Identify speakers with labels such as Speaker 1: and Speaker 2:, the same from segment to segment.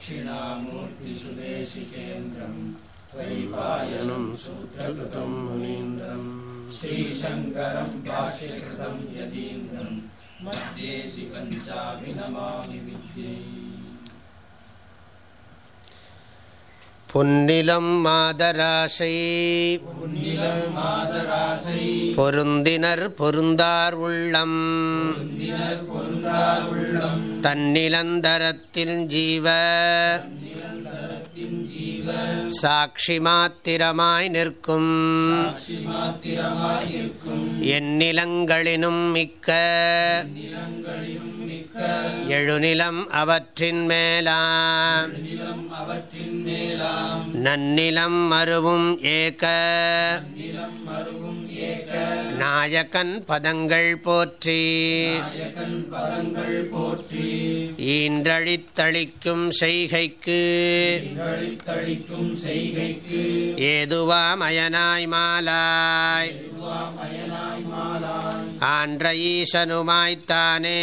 Speaker 1: दक्षिणामूर्तिसुदेशिकेन्द्रम् वैपायनम् सूत्रकृतं मुनीन्द्रम्। श्रीशङ्करम् भाष्यकृतम् यतीन्द्रं मद्देशि पञ्चाभिनमामि विद्ये।
Speaker 2: பொன்னிலம் மாதராசை.
Speaker 1: புன்னிலம் மாதராசை
Speaker 2: பொருந்தினர் பொருந்தார் உள்ளம். தன்னிலந்தரத்தில் ஜீவ. சாட்சி மாத்திரமாய் நிற்கும்.
Speaker 1: சாட்சி மாத்திரமாய்
Speaker 2: மிக்க. எழுநிலம் அவற்றின் மேலாம்.
Speaker 1: அவற்றின் மேலாம்
Speaker 2: நன்னிலம் மருவும்
Speaker 1: மருவும் ஏக.
Speaker 2: நாயகன் பதங்கள் போற்றி.
Speaker 1: போற்றி
Speaker 2: ஈன்றழித்தளிக்கும் செய்கைக்கு.
Speaker 1: நிகழித்தளிக்கும் செய்கைக்கு
Speaker 2: ஏதுவாம் மாலாய். ஆன்ற ஈசனுமாய்த்தானே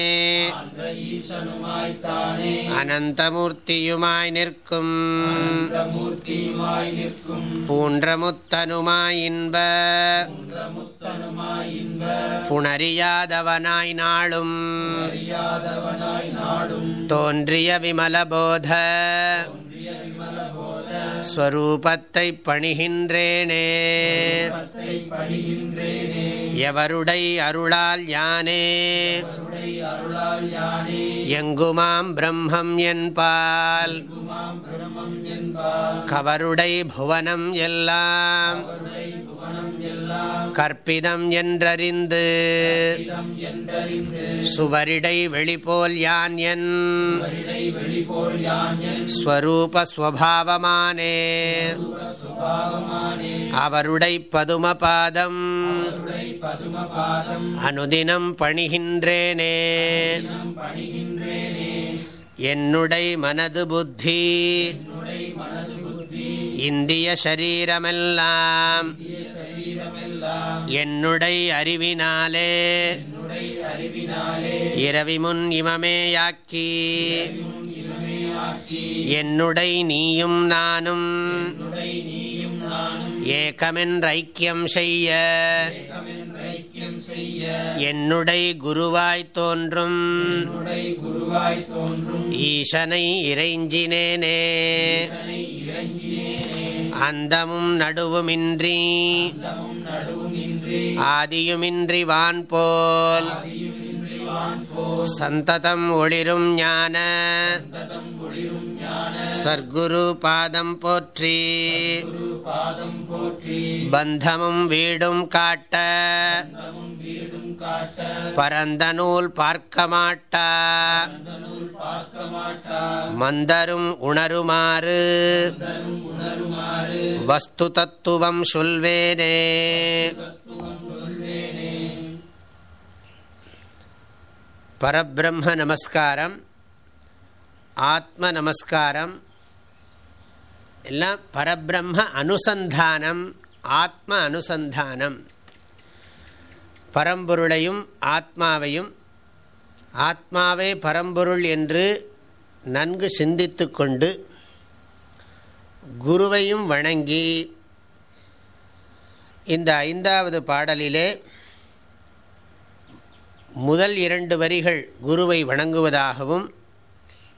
Speaker 2: அனந்தமூர்த்தியுமாய் நிற்கும்.
Speaker 1: மூர்த்தியுமாய் நிற்கும்
Speaker 2: பூன்றமுத்தனுமாய் இன்ப. புணரியாதவனாய் நாளும் தோன்றிய விமலபோத ஸ்வரூபத்தை பணிகின்றேனே. எவருடை அருளால் யானே. எங்குமாம் பிரம்மம் என்பால் கவருடை புவனம் எல்லாம் கற்பிதம் என்றறிந்து சுவரிடை வெளிபோல் யான் என்
Speaker 1: வரிடை
Speaker 2: அவருடை பதுமபாதம் அனுதினம் பணிகின்றேனே. என்னுடை மனது புத்தி இந்திய சரீரமெல்லாம். என்னுடை அறிவினாலே
Speaker 1: என்னுடைய அறிவினாலே.
Speaker 2: இரவி முன் இமமேயாக்கி என்னுடை நீயும் நானும்.
Speaker 1: என்னுடைய
Speaker 2: ஐக்கியம் செய்ய. என்னுடை குருவாய் தோன்றும்.
Speaker 1: என்னுடைய குருவாய் தோன்றும்.
Speaker 2: ஈசனை இறைஞ்சினேனே. அந்தமும் நடுவுமின்றி. ஆதியுமின்றி வான் போல் சந்ததம் ஒளிரும் ஞான. சர்க்குரு பாதம் போற்றி. பந்தமும் வீடும் காட்ட.
Speaker 1: பந்தமும்
Speaker 2: பரந்த நூல் பார்க்க மாட்டா. மந்தரும் உணருமாறு. வஸ்து தத்துவம் சொல்வேனே
Speaker 1: தத்துவம் சொல்வேனே
Speaker 2: பரபிரம்ம நமஸ்காரம் ஆத்ம நமஸ்காரம் எல்லாம் பரபிரம்ம அனுசந்தானம் ஆத்ம அனுசந்தானம். பரம்பொருளையும் ஆத்மாவையும் ஆத்மாவே பரம்பொருள் என்று நன்கு சிந்தித்து கொண்டு குருவையும் வணங்கி இந்த ஐந்தாவது பாடலிலே முதல் இரண்டு வரிகள் குருவை வணங்குவதாகவும்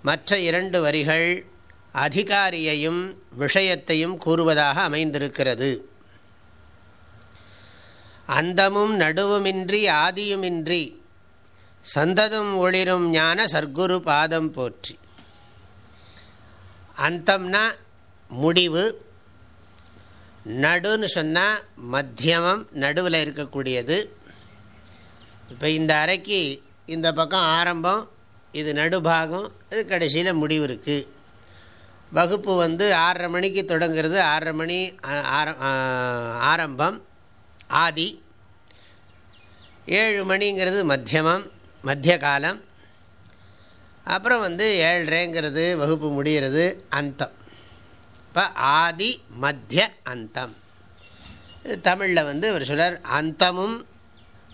Speaker 2: மற்ற இரண்டு வரிகள் அதிகாரியையும் விஷயத்தையும் கூறுவதாக அமைந்திருக்கிறது. அந்தமும் நடுவுமின்றி ஆதியுமின்றி சந்ததும் ஒளிரும் ஞான சர்க்குரு பாதம் போற்றி. அந்தம்னா முடிவு நடுன்னு சொன்னால் மத்தியமம் நடுவில் இருக்கக்கூடியது. இப்போ இந்த அறைக்கு இந்த பக்கம் ஆரம்பம் இது நடுபாகம் இது கடைசியில் முடிவு இருக்குது வகுப்பு வந்து ஆறரை மணிக்கு தொடங்குறது ஆறரை மணி ஆரம்பம் ஆதி. ஏழு மணிங்கிறது மத்தியமம் மத்திய காலம். அப்புறம் வந்து ஏழ்ரைங்கிறது வகுப்பு முடிகிறது அந்தம். இப்போ ஆதி மத்திய அந்தம். தமிழில் வந்து ஒரு சிலர் அந்தமும்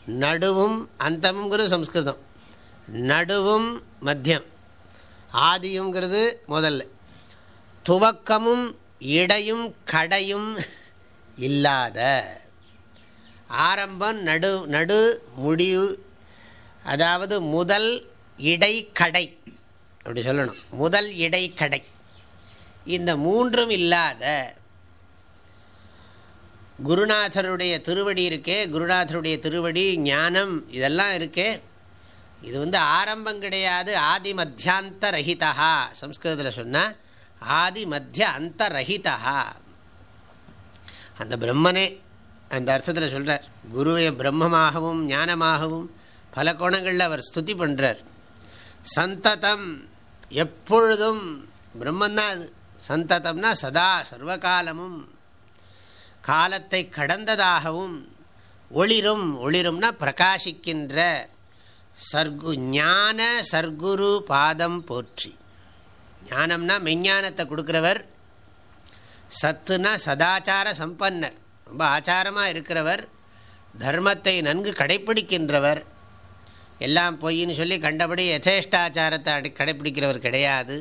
Speaker 2: நடுவும் அந்தமுங்கிறது சம்ஸ்கிருதம். நடுவும் மத்தியம். ஆதியுங்கிறது முதல்ல. துவக்கமும் இடையும் கடையும் இல்லாத. ஆரம்பம் நடு நடு முடிவு அதாவது முதல் இடை கடை அப்படி சொல்லணும். முதல் இடை கடை இந்த மூன்றும் இல்லாத குருநாதருடைய திருவடி இருக்கே குருநாதருடைய திருவடி ஞானம் இதெல்லாம் இருக்கே. இது வந்து ஆரம்பம் கிடையாது ஆதி மத்தியாந்த ரஹிதா சம்ஸ்கிருதத்தில் சொன்னால் ஆதி மத்திய அந்த ரஹிதா அந்த பிரம்மனே அந்த அர்த்தத்தில் சொல்கிறார் குருவை பிரம்மமாகவும் ஞானமாகவும் பல கோணங்களில் அவர் ஸ்துதி பண்ணுறார் சந்ததம் எப்பொழுதும் பிரம்மந்தான் அது. சந்ததம்னா சதா சர்வகாலமும். காலத்தை கடந்ததாகவும் ஒளிரும் ஒளிரும்னா பிரகாசிக்கின்ற சர்கு ஞான சர்க்குரு பாதம் போற்றி. ஞானம்னா மெஞ்ஞானத்தை கொடுக்குறவர் சத்துனா சதாச்சார சம்பன்னர். ரொம்ப ஆச்சாரமாக இருக்கிறவர் தர்மத்தை நன்கு கடைப்பிடிக்கின்றவர். எல்லாம் பொய்ன்னு சொல்லி கண்டபடி யதேஷ்டாச்சாரத்தை அடி கடைப்பிடிக்கிறவர் கிடையாது.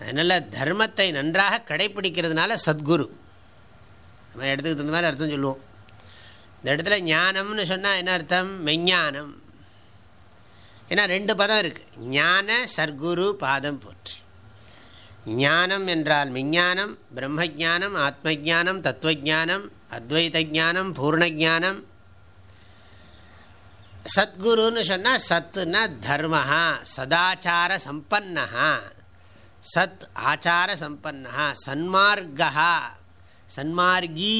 Speaker 2: அதனால் தர்மத்தை நன்றாக கடைப்பிடிக்கிறதுனால சத்குரு. நம்ம இடத்துக்கு தகுந்த மாதிரி அர்த்தம் சொல்லுவோம். இந்த இடத்துல ஞானம்னு சொன்னால் என்ன அர்த்தம்? மெஞ்ஞானம். ஏன்னா ரெண்டு பதம் இருக்குது ஞான சர்க்குரு பாதம் போற்றி. ஞானம் என்றால் விஞ்ஞானம் பிரம்மஜானம் ஆத்மஜானம் தத்துவஜானம் அத்வைத ஜானம் பூர்ணஜானம். சத்குருன்னு சொன்னால் சத்துனா தர்மஹா சதாச்சார சம்பன்னா சத் ஆச்சார சம்பன்னா சன்மார்கா சன்மார்கி.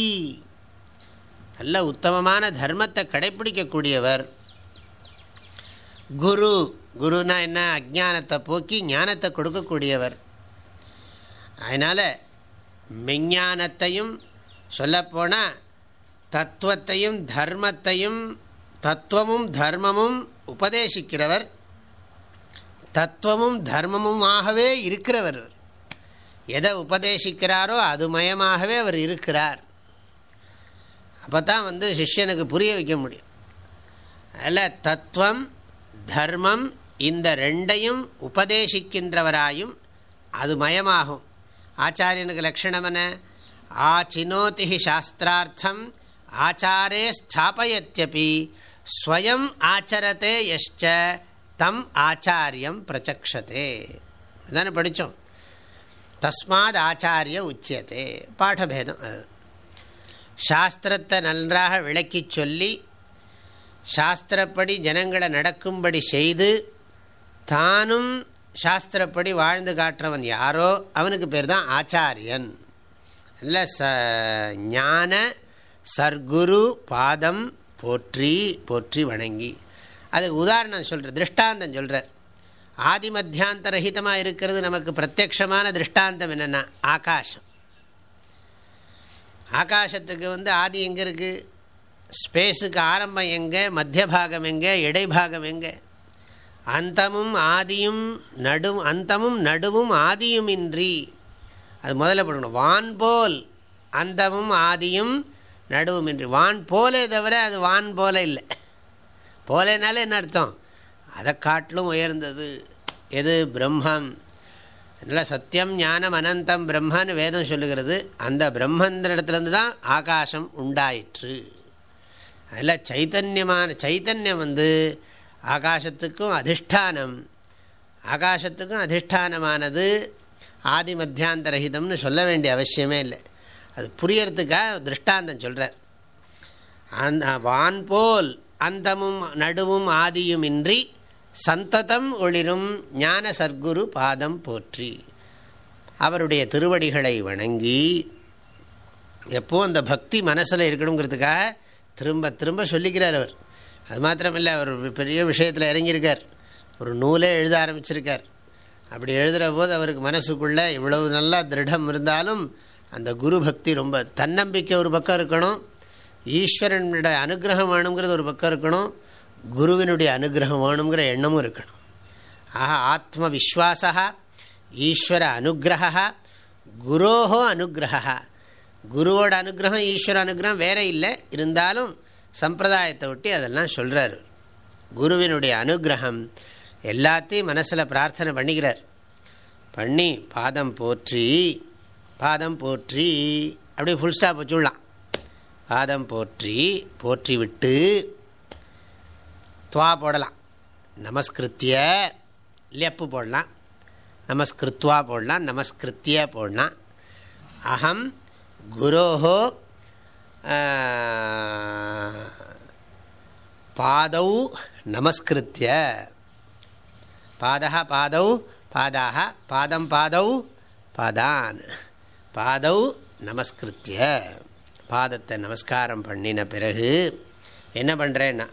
Speaker 2: நல்ல உத்தமமான தர்மத்தை கடைப்பிடிக்கக்கூடியவர் குரு. குருனா என்ன? அஜானத்தை போக்கி ஞானத்தை கொடுக்கக்கூடியவர். அதனால் மெஞ்ஞானத்தையும் சொல்லப்போனால் தத்துவத்தையும் தர்மத்தையும் தத்துவமும் தர்மமும் உபதேசிக்கிறவர். தத்துவமும் தர்மமுமாகவே இருக்கிறவர். எதை உபதேசிக்கிறாரோ அது மயமாகவே அவர் இருக்கிறார். அப்போ தான் வந்து சிஷ்யனுக்கு புரிய வைக்க முடியும். அதில் தத்துவம் தர்மம் இந்த ரெண்டையும் உபதேசிக்கின்றவராயும் அது மயமாகும். ஆச்சாரியனுக்கு லட்சணம் என்ன? ஆச்சினோதி சாஸ்திரார்த்தம் ஆச்சாரே ஸ்தாபயத்தியபி ஸ்வயம் ஆச்சரத்தே எஷ்ட தம் ஆச்சாரியம் பிரச்சக்ஷதே. இதுதானே படித்தோம் தஸ்மாத் ஆச்சாரிய உச்சியத்தே பாடபேதம் அது. சாஸ்திரத்தை நன்றாக விளக்கி சொல்லி சாஸ்திரப்படி ஜனங்களை நடக்கும்படி செய்து தானும் சாஸ்திரப்படி வாழ்ந்து காட்டுறவன் யாரோ அவனுக்கு பேர் தான் ஆச்சாரியன். இல்லை ச ஞான சர்க்குரு பாதம் போற்றி போற்றி வணங்கி. அதுக்கு உதாரணம் சொல்கிற திருஷ்டாந்தம் சொல்கிறார் ஆதி மத்தியாந்த ரஹிதமாக இருக்கிறது நமக்கு பிரத்யக்ஷமான திருஷ்டாந்தம் என்னென்னா ஆகாசம். ஆகாசத்துக்கு வந்து ஆதி எங்கே இருக்குது ஸ்பேஸுக்கு ஆரம்பம் எங்கே? மத்திய பாகம் எங்கே? இடைபாகம் எங்கே? அந்தமும் ஆதியும் நடு அந்தமும் நடுவும் ஆதியும் இன்றி அது முதல்ல போடணும். வான் போல் அந்தமும் ஆதியும் நடுவும் இன்றி வான் போலே தவிர அது வான் போல இல்லை. போலேனாலே என்ன அர்த்தம்? அதை காட்டிலும் உயர்ந்தது. எது? பிரம்மம். அதனால் சத்தியம் ஞானம் அனந்தம் பிரம்மன்னு வேதம் சொல்லுகிறது. அந்த பிரம்மந்திரத்துலேருந்து தான் ஆகாசம் உண்டாயிற்று. அதில் சைத்தன்யமான சைத்தன்யம் வந்து ஆகாசத்துக்கும் அதிஷ்டானம். ஆகாசத்துக்கும் அதிஷ்டானமானது ஆதி மத்தியாந்தரகிதம்னு சொல்ல வேண்டிய அவசியமே இல்லை. அது புரியறதுக்காக திருஷ்டாந்தம் சொல்கிறார் அந்த வான் போல் அந்தமும் நடுவும் ஆதியும் இன்றி சந்ததம் ஒளிரும் ஞான சர்க்குரு பாதம் போற்றி. அவருடைய திருவடிகளை வணங்கி எப்போ அந்த பக்தி மனசில் இருக்கணுங்கிறதுக்காக திரும்ப திரும்ப சொல்லிக்கிறார் அவர். அது மாத்திரமில்லை அவர் பெரிய விஷயத்தில் இறங்கியிருக்கார். ஒரு நூலே எழுத ஆரம்பிச்சிருக்கார். அப்படி எழுதுகிற போது அவருக்கு மனசுக்குள்ளே இவ்வளவு நல்லா திருடம் இருந்தாலும் அந்த குரு பக்தி ரொம்ப தன்னம்பிக்கை ஒரு பக்கம் இருக்கணும். ஈஸ்வரனுடைய அனுகிரகம் வேணுங்கிறது ஒரு பக்கம் இருக்கணும். குருவினுடைய அனுகிரகம் வேணுங்கிற எண்ணமும் இருக்கணும். ஆஹா ஆத்ம விஸ்வாசா ஈஸ்வர அனுகிரகா குரோஹோ அனுகிரகா குருவோட அனுகிரகம் ஈஸ்வர அனுகிரகம் வேற இல்லை. இருந்தாலும் சம்பிரதாயத்தை ஒட்டி அதெல்லாம் சொல்கிறார் குருவினுடைய அனுகிரகம் எல்லாத்தையும் மனசில் பிரார்த்தனை பண்ணிக்கிறார். பண்ணி பாதம் போற்றி பாதம் போற்றி அப்படியே ஃபுல் ஸ்டாப் வச்சுடலாம் பாதம் போற்றி போற்றி விட்டு துவா போடலாம். நமஸ்கிருத்திய லெப்பு போடலாம். நமஸ்கிருத்வா போடலாம். நமஸ்கிருத்திய போடலாம். அகம் குரோஹோ பாதௌ நமஸ்கிருத்திய. பாதா பாதௌ பாதாக பாதம் பாதௌ பாதான். பாதௌ நமஸ்கிருத்திய. பாதத்தை நமஸ்காரம் பண்ணின பிறகு என்ன பண்ணுறேன்னா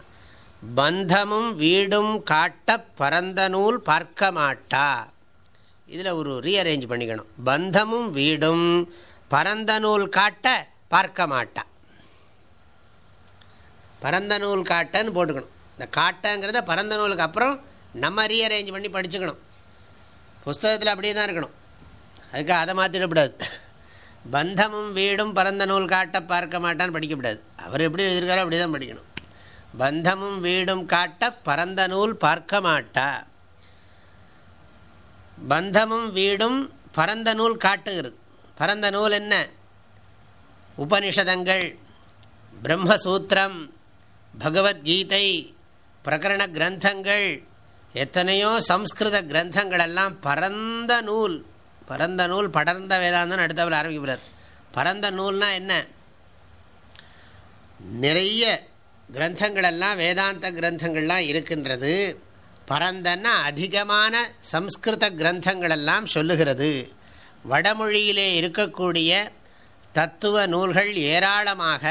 Speaker 2: பந்தமும் வீடும் காட்ட பரந்த நூல் பார்க்க மாட்டா இதில் ஒரு ரீஅரேஞ்ச் பண்ணிக்கணும். பந்தமும் வீடும் பரந்த நூல் காட்ட பார்க்க மாட்டா பரந்த நூல் காட்டன்னு போட்டுக்கணும். இந்த காட்டங்கிறத பரந்த நூலுக்கு அப்புறம் நம்ம ரீஅரேஞ்ச் பண்ணி படிச்சுக்கணும். புஸ்தகத்தில் அப்படியே தான் இருக்கணும். அதுக்கு அதை மாற்றிடக்கூடாது பந்தமும் வீடும் பரந்த நூல் காட்ட பார்க்க மாட்டான்னு படிக்கக்கூடாது அவர் எப்படி எழுதியிருக்காரோ அப்படி தான் படிக்கணும். பந்தமும் வீடும் காட்ட பரந்த நூல் பார்க்க மாட்டா. பந்தமும் வீடும் பரந்த நூல் காட்டுகிறது. பரந்த நூல் என்ன? உபனிஷதங்கள் பிரம்மசூத்திரம் பகவத்கீதை பிரகரண கிரந்தங்கள் எத்தனையோ சம்ஸ்கிருத கிரந்தங்களெல்லாம் பரந்த நூல் பரந்த நூல் படர்ந்த வேதாந்தம் அடுத்தவர் ஆரம்பிக்கிறார் பரந்த நூல்னால் என்ன? நிறைய கிரந்தங்களெல்லாம் வேதாந்த கிரந்தங்கள்லாம் இருக்கின்றது. பரந்தன்னா அதிகமான சம்ஸ்கிருத கிரந்தங்களெல்லாம் சொல்லுகிறது. வடமொழியிலே இருக்கக்கூடிய தத்துவ நூல்கள் ஏராளமாக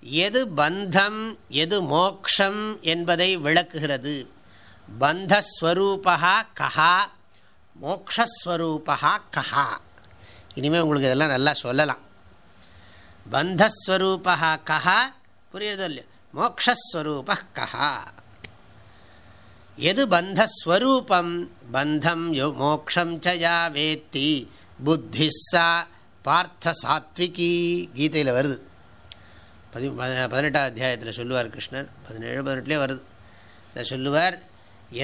Speaker 2: எது பந்தம் எது மோக்ஷம் என்பதை விளக்குகிறது. பந்தஸ்வரூபா கஹா மோக்ஷஸ்வரூபா கஹா. இனிமேல் உங்களுக்கு இதெல்லாம் நல்லா சொல்லலாம். பந்தஸ்வரூபா கஹா புரியுறதோ இல்லையோ? மோக்ஷஸ்வரூப கஹா எது பந்தஸ்வரூபம் பந்தம் யோ மோக்ஷம் சயா வேத்தி புத்தி சா பார்த்த சாத்விகி கீதையில் வருது பதி பதினெட்டாம் அத்தியாயத்தில் சொல்லுவார் கிருஷ்ணர். பதினேழு பதினெட்டுலேயே வருது. இதை சொல்லுவார்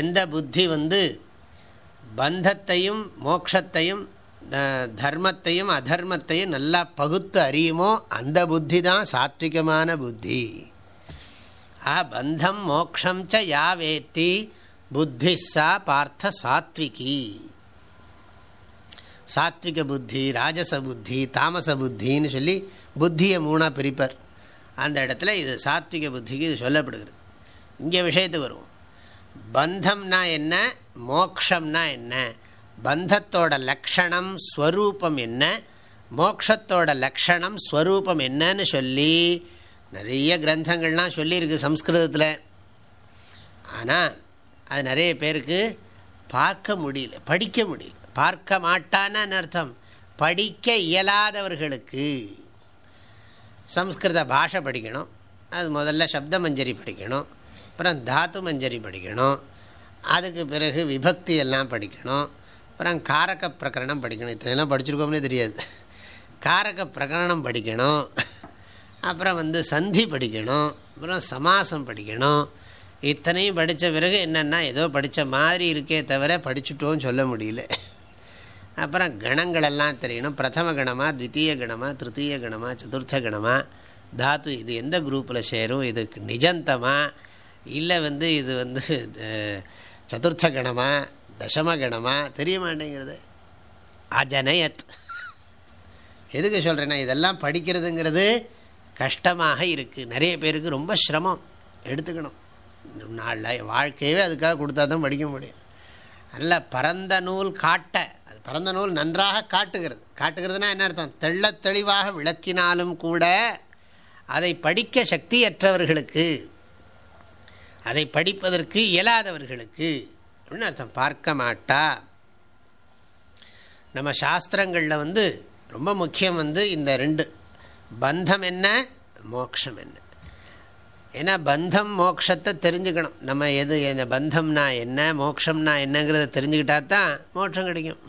Speaker 2: எந்த புத்தி வந்து பந்தத்தையும் மோக்ஷத்தையும் தர்மத்தையும் அதர்மத்தையும் நல்லா பகுத்து அறியுமோ அந்த புத்தி தான் சாத்விகமான புத்தி. ஆ பந்தம் மோக்ஷம் ச யாவேத்தி புத்தி சா பார்த்த சாத்விகி சாத்விக புத்தி ராஜச புத்தி தாமச புத்தின்னு சொல்லி புத்தியை மூணாக பிரிப்பர் அந்த இடத்துல இது சாத்விக புத்திக்கு இது சொல்லப்படுகிறது இங்கே விஷயத்துக்கு வருவோம் பந்தம்னா என்ன மோக்ஷம்னா என்ன பந்தத்தோட லக்ஷணம் ஸ்வரூபம் என்ன மோக்ஷத்தோட லக்ஷணம் ஸ்வரூபம் என்னன்னு சொல்லி நிறைய கிரந்தங்கள்லாம் சொல்லியிருக்கு சம்ஸ்கிருதத்தில். ஆனால் அது நிறைய பேருக்கு பார்க்க முடியல படிக்க முடியல. பார்க்க மாட்டான்னு அர்த்தம்? படிக்க இயலாதவர்களுக்கு சம்ஸ்கிருத பாஷை படிக்கணும். அது முதல்ல சப்த மஞ்சரி படிக்கணும். அப்புறம் தாத்து மஞ்சரி படிக்கணும். அதுக்கு பிறகு விபக்தி எல்லாம் படிக்கணும். அப்புறம் காரக பிரகரணம் படிக்கணும். இத்தனைலாம் படிச்சிருக்கோம்னே தெரியாது. காரக பிரகரணம் படிக்கணும். அப்புறம் வந்து சந்தி படிக்கணும் அப்புறம் சமாசம் படிக்கணும். இத்தனையும் படித்த பிறகு என்னென்னா ஏதோ படித்த மாதிரி இருக்கே தவிர படிச்சுட்டோன்னு சொல்ல முடியல. அப்புறம் கணங்களெல்லாம் தெரியணும். பிரதம கணமாக த்வித்தீய கணமாக திருத்தீய கணமாக சதுர்த்த கணமாக தாத்து இது எந்த குரூப்பில் சேரும்? இதுக்கு நிஜந்தமாக இல்லை வந்து இது வந்து சதுர்த்த கணமாக தசம கணமாக தெரிய மாட்டேங்கிறது. அஜனயத். எதுக்கு சொல்கிறேன்னா இதெல்லாம் படிக்கிறதுங்கிறது கஷ்டமாக இருக்குது நிறைய பேருக்கு ரொம்ப சிரமம். எடுத்துக்கணும். நாளில் வாழ்க்கையவே அதுக்காக கொடுத்தா தான் படிக்க முடியும். நல்ல பரந்த நூல் காட்ட. அது பரந்த நூல் நன்றாக காட்டுகிறது. காட்டுகிறதுனா என்ன அர்த்தம்? தெள்ள தெளிவாக விளக்கினாலும் கூட அதை படிக்க சக்தியற்றவர்களுக்கு அதை படிப்பதற்கு இயலாதவர்களுக்கு அப்படின்னு அர்த்தம்? பார்க்க மாட்டா. நம்ம சாஸ்திரங்களில் வந்து ரொம்ப முக்கியம் வந்து இந்த ரெண்டு. பந்தம் என்ன மோக்ஷம் என்ன ஏன்னா பந்தம் மோக்ஷத்தை தெரிஞ்சுக்கணும். நம்ம எது இந்த பந்தம்னா என்ன மோக்ஷம்னா என்னங்கிறத தெரிஞ்சுக்கிட்டா தான் மோட்சம் கிடைக்கும்.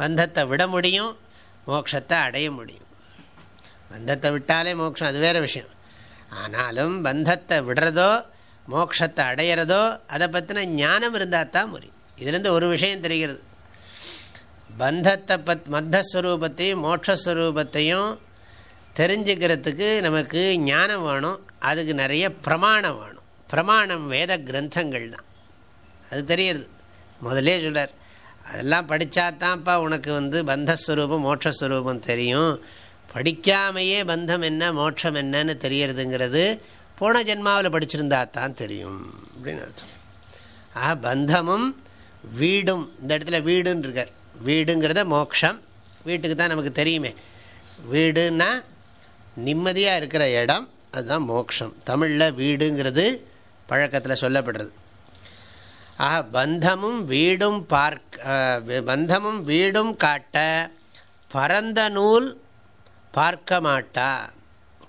Speaker 2: பந்தத்தை விட முடியும் மோட்சத்தை அடைய முடியும். பந்தத்தை விட்டாலே மோட்சம் அது வேறு விஷயம். ஆனாலும் பந்தத்தை விடுறதோ மோட்சத்தை அடையிறதோ அதை பற்றின ஞானம் இருந்தால் தான் முடியும் இதுலேருந்து ஒரு விஷயம் தெரிகிறது. பந்தத்தை பத் மத்தஸ்வரூபத்தையும் மோட்சஸ்வரூபத்தையும் தெரிஞ்சுக்கிறதுக்கு நமக்கு ஞானம் வேணும். அதுக்கு நிறைய பிரமாணம் வேணும். பிரமாணம் வேத கிரந்தங்கள் தான். அது தெரியுது. முதலே சொல்கிறார் அதெல்லாம் படித்தா தான்ப்பா உனக்கு வந்து பந்தஸ்வரூபம் மோட்சஸ்வரூபம் தெரியும். படிக்காமையே பந்தம் என்ன மோட்சம் என்னன்னு தெரியறதுங்கிறது போன ஜென்மாவில் படிச்சிருந்தா தான் தெரியும். அப்படின்னு அர்த்தம். ஆ பந்தமும் வீடும் இந்த இடத்துல வீடுன்னு இருக்கார். வீடுங்கிறத மோக்ஷம் வீட்டுக்கு தான் நமக்கு தெரியுமே. வீடுன்னா நிம்மதியாக இருக்கிற இடம் அதுதான் மோக்ஷம். தமிழில் வீடுங்கிறது பழக்கத்தில் சொல்லப்படுறது. ஆக பந்தமும் வீடும் பார்க்க பந்தமும் வீடும் காட்ட பரந்த நூல் பார்க்க மாட்டா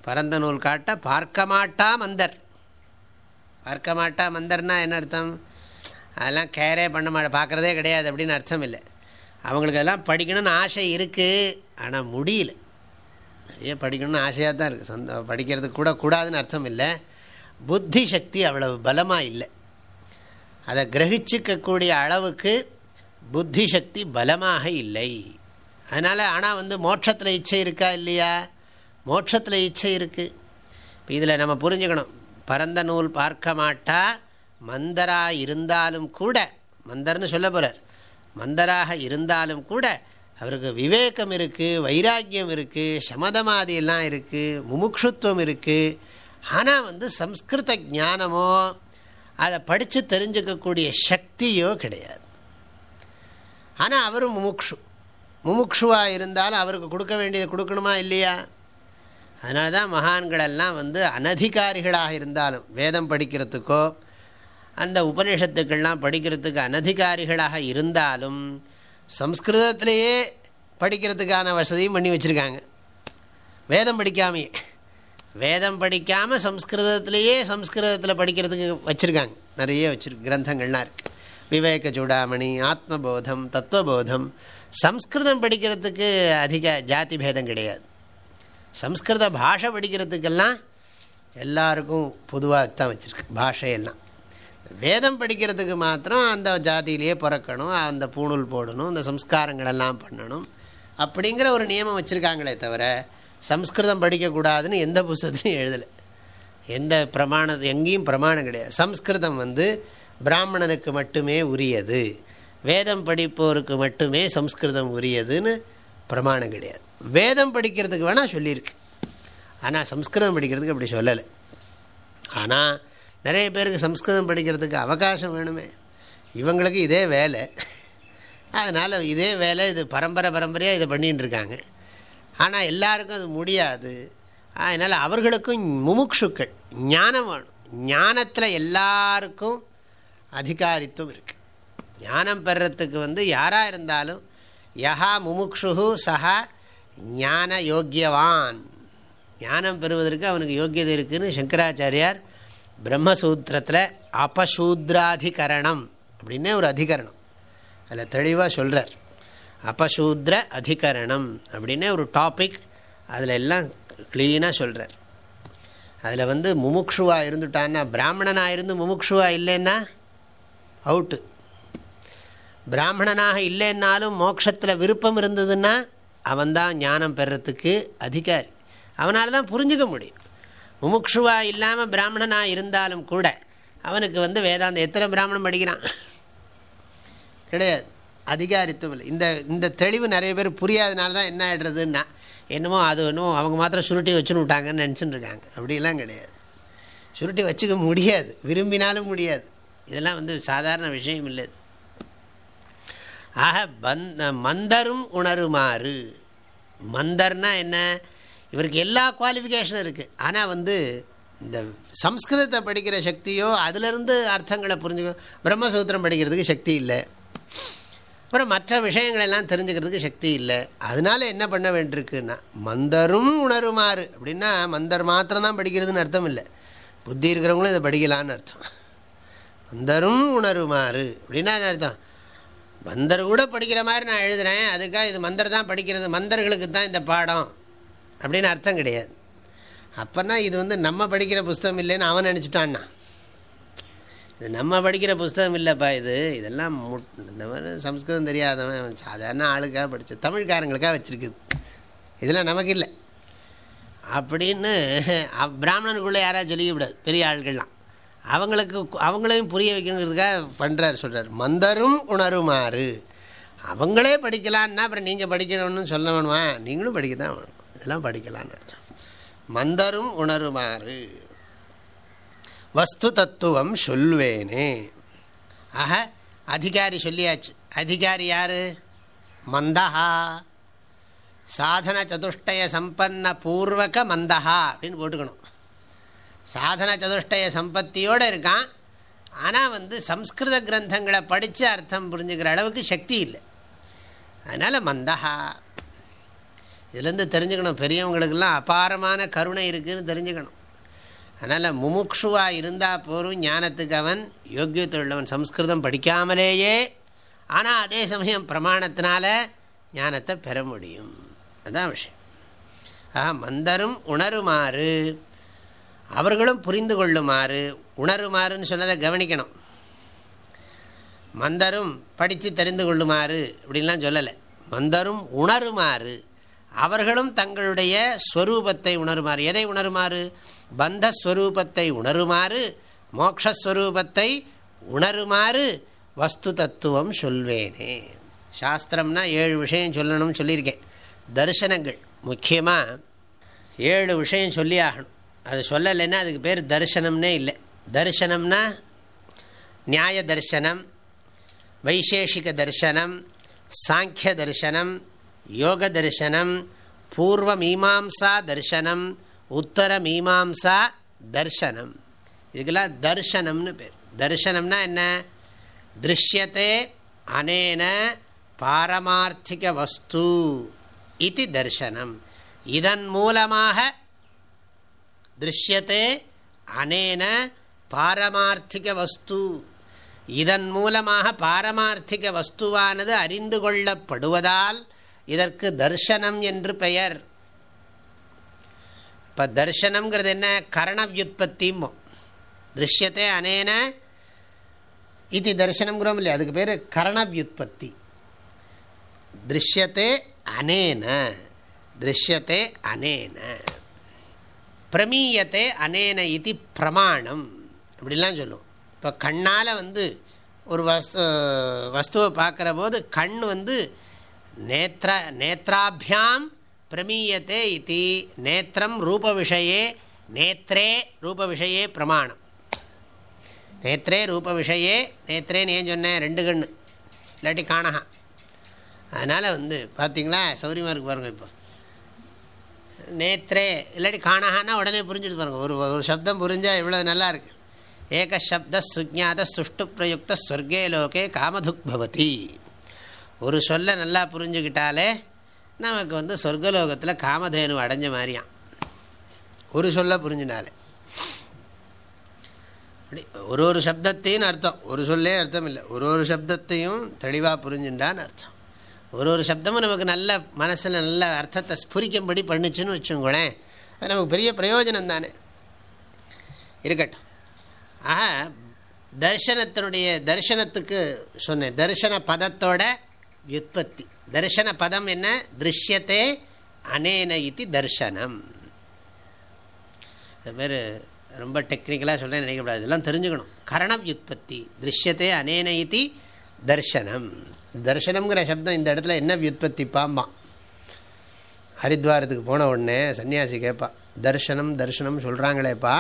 Speaker 2: பரந்த நூல் காட்ட பார்க்க மாட்டா மந்தர். பார்க்க மாட்டா மந்தர்னா என்ன அர்த்தம்? அதெல்லாம் கேரே பண்ண மாட்ட பார்க்குறதே கிடையாது அப்படின்னு அர்த்தம் இல்லை. அவங்களுக்கு அதெல்லாம் படிக்கணும்னு ஆசை இருக்குது ஆனால் முடியல. ஏன் படிக்கணும்னு ஆசையாக தான் இருக்குது சொந்த படிக்கிறதுக்கு கூட கூடாதுன்னு அர்த்தம் இல்லை. புத்தி சக்தி அவ்வளவு பலமாக இல்லை. அதை கிரகிச்சிக்கக்கூடிய அளவுக்கு புத்தி சக்தி பலமாக இல்லை. அதனால் ஆனால் வந்து மோட்சத்தில் இச்சை இருக்கா இல்லையா? மோட்சத்தில் இச்சை இருக்குது இப்போ இதில் நம்ம புரிஞ்சுக்கணும். பரந்த நூல் பார்க்க மாட்டா மந்தராக இருந்தாலும் கூட மந்தர்னு சொல்ல போகிறார் மந்தராக இருந்தாலும் கூட அவருக்கு விவேகம் இருக்குது வைராக்கியம் இருக்குது சமதமாதியெல்லாம் இருக்குது முமுக்ஷுத்துவம் இருக்குது ஆனால் வந்து சம்ஸ்கிருத ஞானமோ அதை படித்து தெரிஞ்சுக்கக்கூடிய சக்தியோ கிடையாது. ஆனால் அவரும் முமுக்ஷு முமுக்ஷுவாக இருந்தாலும் அவருக்கு கொடுக்க வேண்டியது கொடுக்கணுமா இல்லையா? அதனால தான் மகான்களெல்லாம் வந்து அனதிகாரிகளாக இருந்தாலும் வேதம் படிக்கிறதுக்கோ அந்த உபநிஷத்துக்கள்லாம் படிக்கிறதுக்கு அனதிகாரிகளாக இருந்தாலும் சம்ஸ்கிருதத்திலேயே படிக்கிறதுக்கான வசதியும் பண்ணி வச்சுருக்காங்க. வேதம் படிக்காமையே. வேதம் படிக்காமல் சம்ஸ்கிருதத்திலேயே சம்ஸ்கிருதத்தில் படிக்கிறதுக்கு வச்சுருக்காங்க. நிறைய வச்சுருக்கு கிரந்தங்கள்லாம் இருக்குது விவேக சூடாமணி ஆத்மபோதம் தத்துவபோதம். சம்ஸ்கிருதம் படிக்கிறதுக்கு அதிக ஜாதி பேதம் கிடையாது. சம்ஸ்கிருத பாஷை படிக்கிறதுக்கெல்லாம் எல்லாருக்கும் பொதுவாக தான் வச்சுருக்கு பாஷையெல்லாம். வேதம் படிக்கிறதுக்கு மாத்திரம் அந்த ஜாதியிலேயே பிறக்கணும் அந்த பூணூல் போடணும் இந்த சம்ஸ்காரங்களெல்லாம் பண்ணணும் அப்படிங்கிற ஒரு நியமம் வச்சுருக்காங்களே தவிர சம்ஸ்கிருதம் படிக்கக்கூடாதுன்னு எந்த புஸ்தகத்தையும் எழுதலை. எந்த பிரமாண எங்கேயும் பிரமாணம் கிடையாது. சம்ஸ்கிருதம் வந்து பிராமணனுக்கு மட்டுமே உரியது வேதம் படிப்போருக்கு மட்டுமே சம்ஸ்கிருதம் உரியதுன்னு பிரமாணம் கிடையாது. வேதம் படிக்கிறதுக்கு வேணால் சொல்லியிருக்கு. ஆனால் சம்ஸ்கிருதம் படிக்கிறதுக்கு அப்படி சொல்லலை. ஆனால் நிறைய பேருக்கு சம்ஸ்கிருதம் படிக்கிறதுக்கு அவகாசம் வேணுமே. இவங்களுக்கு இதே வேலை. அதனால் இதே வேலை இது பரம்பரை பரம்பரையாக இதை பண்ணிகிட்டு இருக்காங்க. ஆனால் எல்லாருக்கும் அது முடியாது. அதனால் அவர்களுக்கும் முமுட்சுக்கள் ஞானம் வேணும். ஞானத்தில் எல்லாருக்கும் அதிகாரித்துவம் இருக்குது ஞானம் பெறத்துக்கு வந்து யாராக இருந்தாலும் யஹா முமுக்ஷு சஹா ஞான யோக்கியவான் ஞானம் பெறுவதற்கு அவனுக்கு யோக்கியதை இருக்குதுன்னு சங்கராச்சாரியார் பிரம்மசூத்திரத்தில் அபசூத்ராதிகரணம் அப்படின்னே ஒரு அதிகரணம். அதில் தெளிவாக சொல்கிறார் அபசூத்ர அதிகரணம் அப்படின்னே ஒரு டாபிக் அதில் எல்லாம் க்ளீனாக சொல்கிறார் அதில் வந்து முமுக்ஷுவாக இருந்துட்டான்னா பிராமணனாக இருந்து முமுக்ஷுவாக இல்லைன்னா அவுட்டு பிராமணனாக இல்லைன்னாலும் மோட்சத்தில் விருப்பம் இருந்ததுன்னா அவன்தான் ஞானம் பெறத்துக்கு அதிகாரி. அவனால் தான் புரிஞ்சுக்க முடியும். முமுக்ஷுவா இல்லாமல் பிராமணனாக இருந்தாலும் கூட அவனுக்கு வந்து வேதாந்தம் எத்தனை பிராமணம் படிக்கிறான்? கிடையாது. அதிகாரித்துவம் இல்லை. இந்த இந்த தெளிவு நிறைய பேர் புரியாதனால தான் என்ன ஆகிடுறதுன்னா என்னமோ அது என்னமோ அவங்க மாத்திரம் சுருட்டி வச்சுன்னு விட்டாங்கன்னு நினச்சின்னு இருக்காங்க. அப்படிலாம் கிடையாது. சுருட்டி வச்சுக்க முடியாது. விரும்பினாலும் முடியாது. இதெல்லாம் வந்து சாதாரண விஷயம் இல்லை. ஆக பந்த மந்தரும் உணருமாறு. மந்தர்னா என்ன? இவருக்கு எல்லா குவாலிஃபிகேஷனும் இருக்குது ஆனால் வந்து இந்த சம்ஸ்கிருதத்தை படிக்கிற சக்தியோ அதிலிருந்து அர்த்தங்களை புரிஞ்சுக்கோ பிரம்மசூத்திரம் படிக்கிறதுக்கு சக்தி இல்லை. அப்புறம் மற்ற விஷயங்களெல்லாம் தெரிஞ்சுக்கிறதுக்கு சக்தி இல்லை. அதனால என்ன பண்ண வேண்டியிருக்குன்னா மந்தரும் உணருமாறு. அப்படின்னா மந்தர் மாத்திரம்தான் படிக்கிறதுன்னு அர்த்தம் இல்லை. புத்தி இருக்கிறவங்களும் இதை படிக்கலான்னு அர்த்தம். மந்தரும் உணருமாறு. அப்படின்னா என்ன அர்த்தம்? மந்தர் கூட படிக்கிற மாதிரி நான் எழுதுகிறேன் அதுக்காக இது மந்தர் தான் படிக்கிறது. மந்தர்களுக்கு தான் இந்த பாடம். அப்படின்னு அர்த்தம் கிடையாது. அப்போனா இது வந்து நம்ம படிக்கிற புஸ்தகம் இல்லைன்னு அவன் நினச்சிட்டான்னா? இது நம்ம படிக்கிற புஸ்தகம் இல்லைப்பா இது. இதெல்லாம் முட் இந்த மாதிரி சம்ஸ்கிருதம் தெரியாதவன் சாதாரண ஆளுக்காக படித்த தமிழ்காரங்களுக்காக வச்சுருக்குது. இதெல்லாம் நமக்கு இல்லை. அப்படின்னு பிராமணனுக்குள்ளே யாராவது சொல்லிக்கக்கூடாது பெரிய ஆள்கள்லாம். அவங்களுக்கு அவங்களையும் புரிய வைக்கணுங்கிறதுக்காக பண்ணுறாரு சொல்கிறார் மந்தரும் உணருமாறு. அவங்களே படிக்கலான்னா அப்புறம் நீங்கள் படிக்கணும்னு சொல்ல வேணுமா நீங்களும் படிக்க தான் வேணும் இதெல்லாம் படிக்கலான்னு அர்த்தம் மந்தரும் உணருமாறு. வஸ்து தத்துவம் சொல்வேனே ஆக அதிகாரி சொல்லியாச்சு. அதிகாரி யார்? மந்தஹா. சாதன சதுஷ்டய சம்பன்ன பூர்வக மந்தஹா அப்படின்னு போட்டுக்கணும். சாதன சதுஷ்டய சம்பத்தியோடு இருக்கான். ஆனால் வந்து சம்ஸ்கிருத கிரந்தங்களை படித்து அர்த்தம் புரிஞ்சுக்கிற அளவுக்கு சக்தி இல்லை. அதனால் மந்தஹா. இதுலேருந்து தெரிஞ்சுக்கணும். பெரியவங்களுக்கெல்லாம் அபாரமான கருணை இருக்குதுன்னு தெரிஞ்சுக்கணும். அதனால் முமுக்ஷுவாக இருந்தால் போரும் ஞானத்துக்கு அவன் யோக்கியத்துள்ளவன் சம்ஸ்கிருதம் படிக்காமலேயே ஆனால் அதே சமயம் பிரமாணத்தினால ஞானத்தை பெற முடியும். அதுதான் விஷயம். ஆ மந்தரும் உணருமாறு அவர்களும் புரிந்து கொள்ளுமாறு உணருமாறுன்னு சொன்னதை கவனிக்கணும். மந்தரும் படித்து தெரிந்து கொள்ளுமாறு அப்படின்லாம் சொல்லலை. மந்தரும் உணருமாறு அவர்களும் தங்களுடைய ஸ்வரூபத்தை உணருமாறு. எதை உணருமாறு? பந்தஸ்வரூபத்தை உணருமாறு மோக்ஷஸ்வரூபத்தை உணருமாறு வஸ்து தத்துவம் சொல்வேனே. சாஸ்திரம்னா ஏழு விஷயம் சொல்லணும்னு சொல்லியிருக்கேன். தரிசனங்கள் முக்கியமாக ஏழு விஷயம் சொல்லி ஆகணும் அது சொல்லலைன்னா அதுக்கு பேர் தரிசனம்னே இல்லை. தரிசனம்னா நியாய தரிசனம் வைசேஷிக தரிசனம் சாங்கிய தரிசனம் யோக தரிசனம் பூர்வ மீமாம்சா தர்சனம் உத்தர மீமாம்சா தர்சனம். இதுக்கெல்லாம் தர்சனம்னு பேர். தர்சனம்னா என்ன? திருஷ்யத்தே அனேன பாரமார்த்திக வஸ்து இது தர்சனம். இதன் மூலமாக திருஷ்யத்தே அனேன பாரமார்த்திக வஸ்து. இதன் மூலமாக பாரமார்த்திக வஸ்துவானது அறிந்து கொள்ளப்படுவதால் இதற்கு தர்சனம் என்று பெயர். இப்போ தர்சனம்ங்கிறது என்ன? கரணவியுற்பத்தியும் திருஷ்யத்தை அனேன. இது தர்சனம்ங்கிறோம் இல்லையா? அதுக்கு பேர் கரணவியுற்பத்தி திருஷ்யத்தே அனேன. திருஷ்யத்தே அனேன. பிரமீயத்தை அனேன இது பிரமாணம். அப்படிலாம் சொல்லுவோம். இப்போ கண்ணால் வந்து ஒரு வஸ்து வஸ்துவை பார்க்குற போது கண் வந்து நேத்திர நேத்திராபியாம் பிரமீயத்தே இது. நேத்திரம் ரூப விஷயே நேத்ரே ரூப விஷயே பிரமாணம். நேத்திரே ரூப விஷயே நேத்ரேன்னு ஏன் சொன்னேன் ரெண்டு கண்ணு. இல்லாட்டி காணகா அதனால் வந்து பார்த்தீங்களா சௌரியமாக இருக்கு பாருங்கள் இப்போ. நேத்திரே இல்லாட்டி காணகான்னா உடனே புரிஞ்சுட்டு பாருங்கள் ஒரு ஒரு சப்தம் புரிஞ்சால் இவ்வளோ நல்லா இருக்கு. ஏக சுஜாத சுஷ்டு பிரயுக்த ஸ்வர்கே லோகே காமதுக் பவதி. ஒரு சொல்ல நல்லா புரிஞ்சுக்கிட்டாலே நமக்கு வந்து சொர்க்கலோகத்தில் காமதேனு அடைஞ்ச மாதிரியாம். ஒரு சொல்ல புரிஞ்சினாலே. அப்படி ஒரு ஒரு சப்தத்தையும் அர்த்தம். ஒரு சொல்லே அர்த்தம் இல்லை. ஒரு ஒரு சப்தத்தையும் தெளிவாக புரிஞ்சுட்டான்னு அர்த்தம். ஒரு ஒரு சப்தமும் நமக்கு நல்ல மனசில் நல்ல அர்த்தத்தை ஸ்புரிக்கும்படி பண்ணுச்சுன்னு வச்சுங்களேன் அது நமக்கு பெரிய பிரயோஜனம் தானே இருக்கட்டும். ஆக தர்சனத்தினுடைய தர்சனத்துக்கு சொன்னேன். தர்சன பதத்தோட வியுற்பத்தி தர்ஷன பதம் என்ன? திருஷ்யத்தே அனேன இது தர்சனம் அது பேர் ரொம்ப டெக்னிக்கலாக சொல்ல நினைக்கக்கூடாது. இதெல்லாம் தெரிஞ்சுக்கணும். கரண வியுற்பத்தி திருஷ்யத்தே அனேன இது தர்சனம் தர்சனம்ங்கிற சப்தம் இந்த இடத்துல என்ன வியுற்பத்தி பாம்பான் ஹரித்வாரத்துக்கு போன உடனே சன்னியாசி கேட்பான் தர்சனம் தர்சனம் சொல்கிறாங்களேப்பா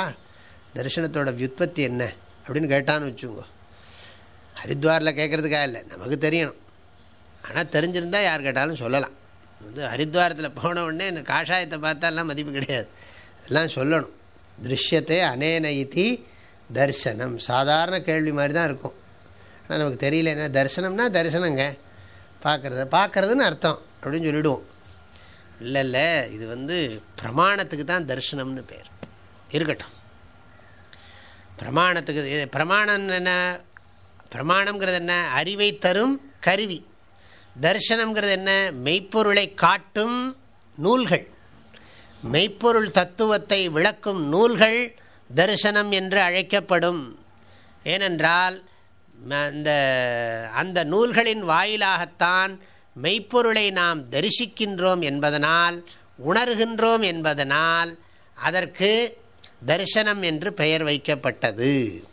Speaker 2: தர்ஷனத்தோட வியுற்பத்தி என்ன? அப்படின்னு கேட்டான்னு வச்சுங்கோ ஹரித்வாரில் கேட்குறதுக்காக இல்லை. நமக்கு தெரியணும். ஆனால் தெரிஞ்சிருந்தால் யார் கேட்டாலும் சொல்லலாம். வந்து ஹரித்வாரத்தில் போன உடனே இந்த காஷாயத்தை பார்த்தாலாம் மதிப்பு கிடையாது. எல்லாம் சொல்லணும். திருஷ்யத்தை அனேன இத்தி தர்சனம். சாதாரண கேள்வி மாதிரி தான் இருக்கும். ஆனால் நமக்கு தெரியல என்ன தரிசனம்னா தரிசனங்க. பார்க்குறது பார்க்குறதுன்னு அர்த்தம் அப்படின்னு சொல்லிவிடுவோம் இல்லை இல்லை இது வந்து பிரமாணத்துக்கு தான் தரிசனம்னு பேர். இருக்கட்டும். பிரமாணத்துக்கு பிரமாணம் என்ன? பிரமாணங்கிறது என்ன? அறிவை தரும் கருவி. தர்சனங்கிறது என்ன? மெய்ப்பொருளை காட்டும் நூல்கள். மெய்ப்பொருள் தத்துவத்தை விளக்கும் நூல்கள் தரிசனம் என்று அழைக்கப்படும். ஏனென்றால் அந்த அந்த நூல்களின் வாயிலாகத்தான் மெய்ப்பொருளை நாம் தரிசிக்கின்றோம் என்பதனால் உணர்கின்றோம் என்பதனால் அதற்கு தரிசனம் என்று பெயர் வைக்கப்பட்டது.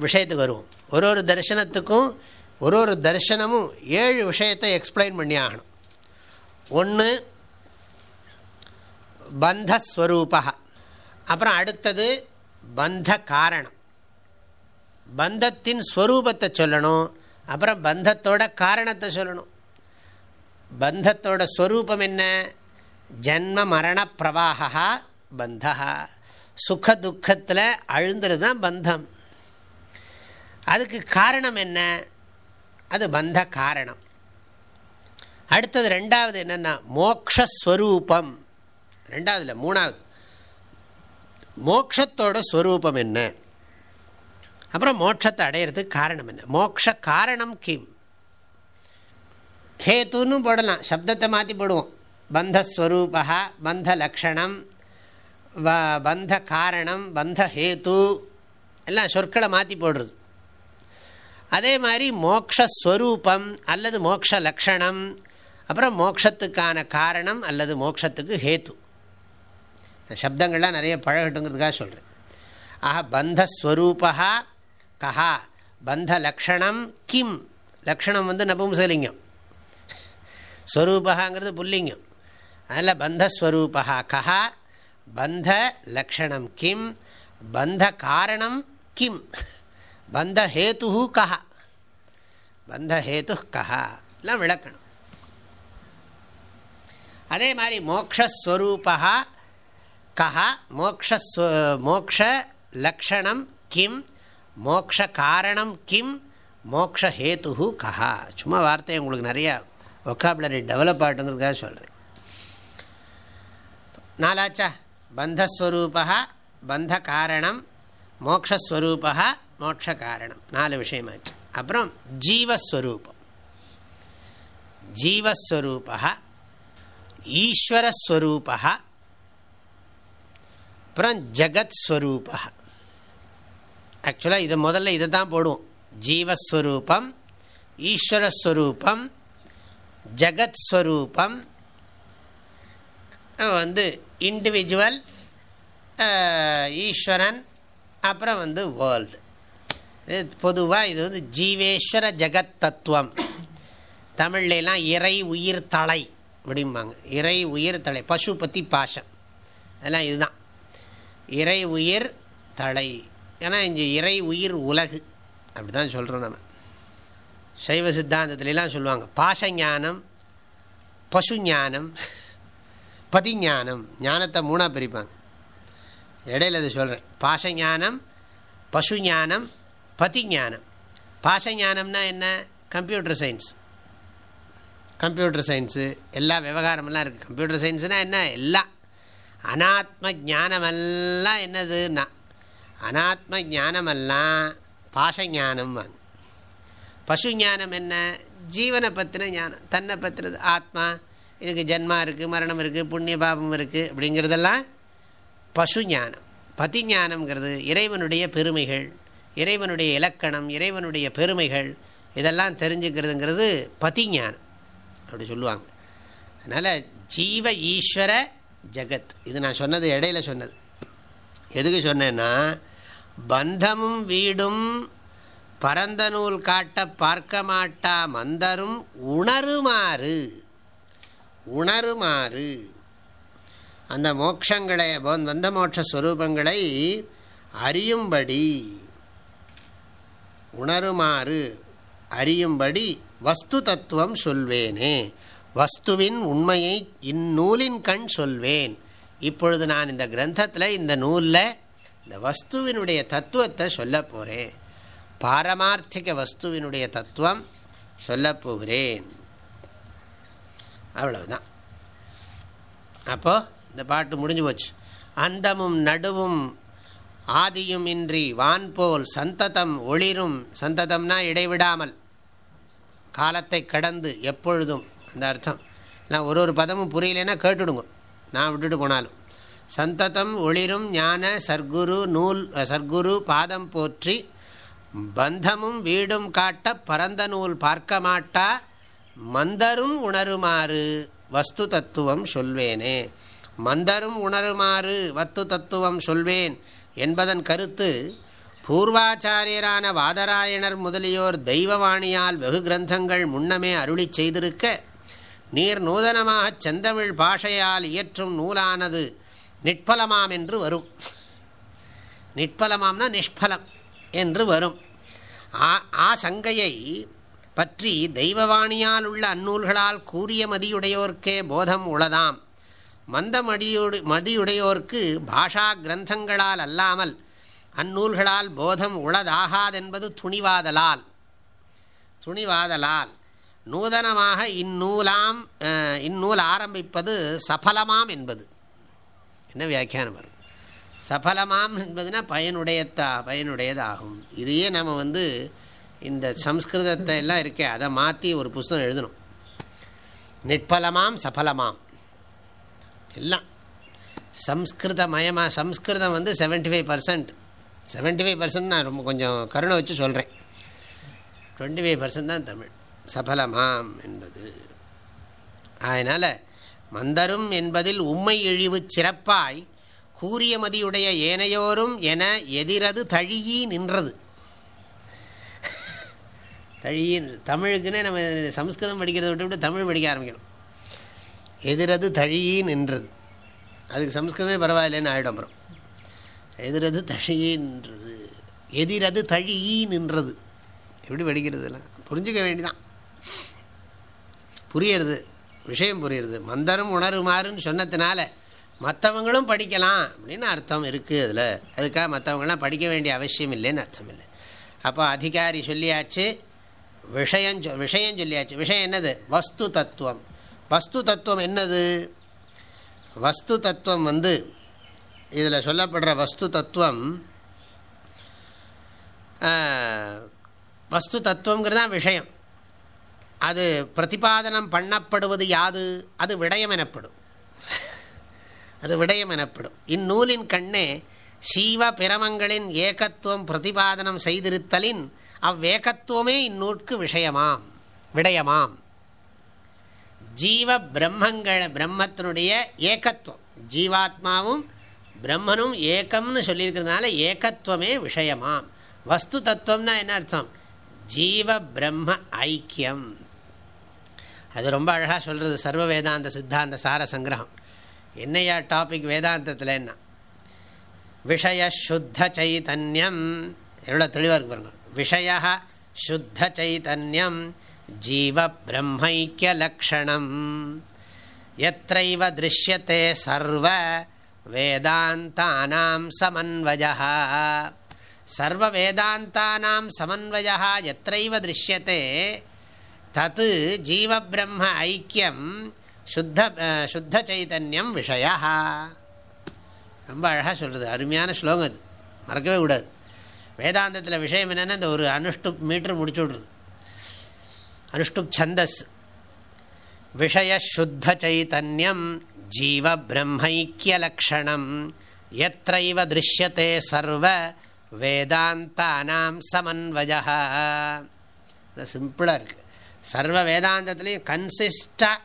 Speaker 2: விஷயத்துக்கு வருவோம். ஒரு ஒரு தரிசனத்துக்கும் ஒரு ஒரு தரிசனமும் ஏழு விஷயத்தை எக்ஸ்பிளைன் பண்ணி ஆகணும். ஒன்று பந்தஸ்வரூபா. அப்புறம் அடுத்தது பந்த காரணம் பந்தத்தின் ஸ்வரூபத்தை சொல்லணும். அப்புறம் பந்தத்தோட காரணத்தை சொல்லணும். பந்தத்தோட ஸ்வரூபம் என்ன? ஜன்ம மரண பிரவாகா பந்தா. சுக துக்கத்தில் அழுந்துறது தான் பந்தம். அதுக்கு காரணம் என்ன? அது பந்த காரணம். அடுத்தது ரெண்டாவது என்னென்னா மோக்ஷஸ்வரூபம். ரெண்டாவது இல்லை மூணாவது. மோக்ஷத்தோட ஸ்வரூபம் என்ன? அப்புறம் மோட்சத்தை அடையிறதுக்கு காரணம் என்ன? மோக்ஷ காரணம் கிம்? ஹேத்துன்னு போடலாம். சப்தத்தை மாற்றி போடுவோம். பந்தஸ்வரூபா பந்த லக்ஷணம் வ பந்த காரணம் பந்த ஹேத்து. எல்லாம் சொற்களை மாற்றி போடுறது. அதே மாதிரி மோக்ஷஸ்வரூபம் அல்லது மோக்ஷ லக்ஷணம் அப்புறம் மோக்ஷத்துக்கான காரணம் அல்லது மோக்ஷத்துக்கு ஹேத்து. சப்தங்கள்லாம் நிறைய பழகட்டுங்கிறதுக்காக சொல்கிறேன் ஆஹா பந்தஸ்வரூபா கஹா பந்த லக்ஷணம் கிம். லக்ஷணம் வந்து நபும்சலிங்கம் ஸ்வரூபகாங்கிறது புல்லிங்கம். அதில் பந்தஸ்வரூபா கஹா பந்த லக்ஷணம் கிம் பந்த காரணம் கிம். பந்த ஹேத்து கஹா. பந்த ஹேத்து கஹா. எல்லாம் விளக்கணும். அதே மாதிரி மோக்ஷஸ்வரூபா கஹா மோக்ஷ மோக்ஷ லக்ஷணம் கிம் மோக்ஷ காரணம் கிம் மோக்ஷ ஹேத்து கஹா. சும்மா வார்த்தை உங்களுக்கு நிறையா ஒக்காபுலரி டெவலப் ஆகிட்டுங்கிறதுக்காக சொல்கிறேன் நாலாச்சா? பந்தஸ்வரூபா பந்த காரணம் மோக்ஷஸ்வரூபா மோட்ச காரணம் நாலு விஷயமாச்சு. அப்புறம் ஜீவஸ்வரூபம். ஜீவஸ்வரூபா ஈஸ்வரஸ்வரூபா அப்புறம் ஜகத்ஸ்வரூபா ஆக்சுவலாக இதை முதல்ல இதை தான் போடுவோம். ஜீவஸ்வரூபம் ஈஸ்வரஸ்வரூபம் ஜகத்ஸ்வரூபம் வந்து இண்டிவிஜுவல் ஈஸ்வரன் அப்புறம் வந்து வேர்ல்டு பொதுவாக இது வந்து ஜீவேஸ்வர ஜெகத் தத்துவம் தமிழ்லாம் இறை உயிர் தலை அப்படிம்பாங்க. இறை உயிர் தலை. பசு பற்றி பாஷம் அதெல்லாம் இதுதான். இறை உயிர் தலை. ஏன்னா இங்கே இறை உயிர் உலகு. அப்படி தான் சொல்கிறோம் நம்ம. சைவ சித்தாந்தத்துலலாம் சொல்லுவாங்க. பாஷஞானம் பசு ஞானம் பதிஞானம். ஞானத்தை மூணாக பிரிப்பாங்க. இடையில அது சொல்கிறேன் பாஷஞானம் பசு ஞானம் பதி ஞானம் பாசஞானம்னா என்ன? கம்ப்யூட்டர் சயின்ஸ் கம்ப்யூட்டர் சயின்ஸு எல்லா விவகாரமெல்லாம் இருக்குது கம்ப்யூட்டர் சயின்ஸுனால் என்ன? எல்லாம். அனாத்ம ஞானமெல்லாம் என்னதுன்னா அனாத்ம ஞானமெல்லாம் பாசஞானம் வாங்க. பசு ஞானம் என்ன? ஜீவனை பற்றின ஞானம். தன்னை பற்றினது ஆத்மா. இதுக்கு ஜென்மா இருக்குது மரணம் இருக்குது புண்ணிய பாபம் இருக்குது அப்படிங்கிறதெல்லாம் பசு ஞானம் பதி ஞானம்ங்கிறது இறைவனுடைய பெருமைகள். இறைவனுடைய இலக்கணம் இறைவனுடைய பெருமைகள் இதெல்லாம் தெரிஞ்சுக்கிறதுங்கிறது பதிஞானம் அப்படி சொல்லுவாங்க. அதனால் ஜீவ ஈஸ்வர ஜகத். இது நான் சொன்னது இடையில சொன்னது. எதுக்கு சொன்னேன்னா பந்தமும் வீடும் பரந்த நூல் காட்ட பார்க்க மாட்டா மந்தரும் உணருமாறு. உணருமாறு. அந்த மோட்சங்களை பந்த மோட்ச ஸ்வரூபங்களை அறியும்படி உணருமாறு அறியும்படி வஸ்து தத்துவம் சொல்வேனே. வஸ்துவின் உண்மையை இந்நூலின் கண் சொல்வேன். இப்பொழுது நான் இந்த கிரந்தத்தில் இந்த நூலில் இந்த வஸ்துவினுடைய தத்துவத்தை சொல்ல போகிறேன் பாரமார்த்திக வஸ்துவினுடைய தத்துவம் சொல்லப் போகிறேன். அவ்வளவுதான். அப்போது இந்த பாட்டு முடிஞ்சு போச்சு. அந்தமும் நடுவும் ஆதியும் இன்றி வான்போல் சந்ததம் ஒளிரும். சந்ததம்னா இடைவிடாமல். காலத்தை கடந்து எப்பொழுதும். அந்த அர்த்தம். நான் ஒரு ஒரு பதமும் புரியலன்னா கேட்டுடுங்க. நான் விட்டுட்டு போனாலும். சந்ததம் ஒளிரும் ஞான சர்க்குரு நூல் சர்க்குரு பாதம் போற்றி பந்தமும் வீடும் காட்ட பரந்த நூல் பார்க்க மாட்டா மந்தரும் உணருமாறு வஸ்து தத்துவம் சொல்வேனே. மந்தரும் உணருமாறு வத்து தத்துவம் சொல்வேன். என்பதன் கருத்து பூர்வாச்சாரியரான வாதராயணர் முதலியோர் தெய்வவாணியால் வெகு கிரந்தங்கள் முன்னமே அருளி செய்திருக்க நீர் நூதனமாகச் செந்தமிழ் பாஷையால் இயற்றும் நூலானது நிட்பலமாம் என்று வரும். நிட்பலமாம்னா நிஷ்பலம் என்று வரும். ஆ சங்கையை பற்றி தெய்வவாணியால் உள்ள அந்நூல்களால் கூறிய மதியுடையோர்க்கே போதம் உளதாம். மந்த மடியோடு மடியுடையோர்க்கு பாஷா கிரந்தங்களால் அல்லாமல் அந்நூல்களால் போதம் உளதாகாதென்பது துணிவாதலால். துணிவாதலால். நூதனமாக இந்நூலாம் இந்நூல் ஆரம்பிப்பது சஃபலமாம் என்பது. என்ன வியாக்கியானம் வரும்? சஃபலமாம் என்பதுனா பயனுடையத்தா பயனுடையதாகும். இதையே நம்ம வந்து இந்த சம்ஸ்கிருதத்தை எல்லாம் இருக்கே அதை மாற்றி ஒரு புஸ்தகம் எழுதணும். நிட்பலமாம் சஃபலமாம் எல்லாம். சம்ஸ்கிருதமயமாக சம்ஸ்கிருதம் வந்து seventy five percent seventy five percent நான் ரொம்ப கொஞ்சம் கருணை வச்சு சொல்கிறேன் டுவெண்ட்டி ஃபைவ் பர்சன்ட் தான் தமிழ். சபலமாம் என்பது. அதனால் மந்தரும் என்பதில் உண்மை இழிவு சிறப்பாய் கூறிய மதியுடைய ஏனையோரும் என எதிரது தழியி நின்றது. தழியி தமிழுக்குன்னே நம்ம சம்ஸ்கிருதம் படிக்கிறத விட்டு விட்டு தமிழ் படிக்க ஆரம்பிக்கணும். எதிரது தழியி நின்றது. அதுக்கு சம்ஸ்கிருதமே பரவாயில்லைன்னு ஆகிடும் அப்புறம். எதிரது தழியி நின்றது. எதிரது தழியி நின்றது. எப்படி படிக்கிறதுலாம்? புரிஞ்சுக்க வேண்டிதான். புரியுறது. விஷயம் புரியுறது. மந்தரும் உணருமாறுன்னு சொன்னதுனால மற்றவங்களும் படிக்கலாம் அப்படின்னு அர்த்தம் இருக்குது அதில். அதுக்காக மற்றவங்களாம் படிக்க வேண்டிய அவசியம் இல்லைன்னு அர்த்தம் இல்லை. அப்போ அதிகாரி சொல்லியாச்சு விஷயம் விஷயம் சொல்லியாச்சு. விஷயம் என்னது? வஸ்து தத்துவம். வஸ்து தத்துவம் என்னது? வஸ்து தத்துவம் வந்து இதில் சொல்லப்படுற வஸ்து தத்துவம் வஸ்து தத்துவங்கிறது தான் விஷயம். அது பிரதிபாதனம் பண்ணப்படுவது யாது? அது விடயம் எனப்படும். அது விடயம் எனப்படும். இந்நூலின் கண்ணே சீவ பிரமங்களின் ஏகத்துவம் பிரதிபாதனம் செய்திருத்தலின் அவ்வேகத்துவமே இந்நூற்கு விஷயமாம் விடயமாம். ஜீவ பிரம்மங்கள் பிரம்மத்தினுடைய ஏகத்துவம். ஜீவாத்மாவும் பிரம்மனும் ஏக்கம்னு சொல்லியிருக்கிறதுனால ஏகத்துவமே விஷயமாம். வஸ்து தத்துவம்னா என்ன அர்த்தம்? ஜீவ பிரம்ம ஐக்கியம். அது ரொம்ப அழகாக சொல்கிறது சர்வ வேதாந்த சித்தாந்த சார சங்கிரகம். என்னையா டாபிக் வேதாந்தத்தில் என்ன விஷய சுத்த சைதன்யம். எவ்வளோ தெளிவாக இருக்கு பாருங்க. விஷய சுத்த சைதன்யம். ஜீவ பிரம்மைக்கிய லக்ஷணம் எத்தைவ திருஷ்யத்தை சர்வ வேதாந்தானாம் சமன்வய சர்வ வேதாந்தானாம் சமன்வய எத்தைவ திருஷ்யத்தை? தத்து ஐக்கியம் சுத்த சுத்த சைதன்யம் விஷய ரொம்ப அழகாக சொல்கிறது அருமையான ஸ்லோகம் அது. மறக்கவே கூடாது. வேதாந்தத்தில் விஷயம் என்னென்னா இந்த ஒரு அனுஷ்டு மீட்ரு முடிச்சு விட்றது. அனுஷ்டுப் சந்தஸ் விஷய சுத்த எத்தைவ திருஷ்யத்தை சர்வ வேதாந்தானாம் சமன்வய சிம்பிளாக இருக்குது சர்வ வேதாந்தத்துலேயும் கன்சிஸ்டாக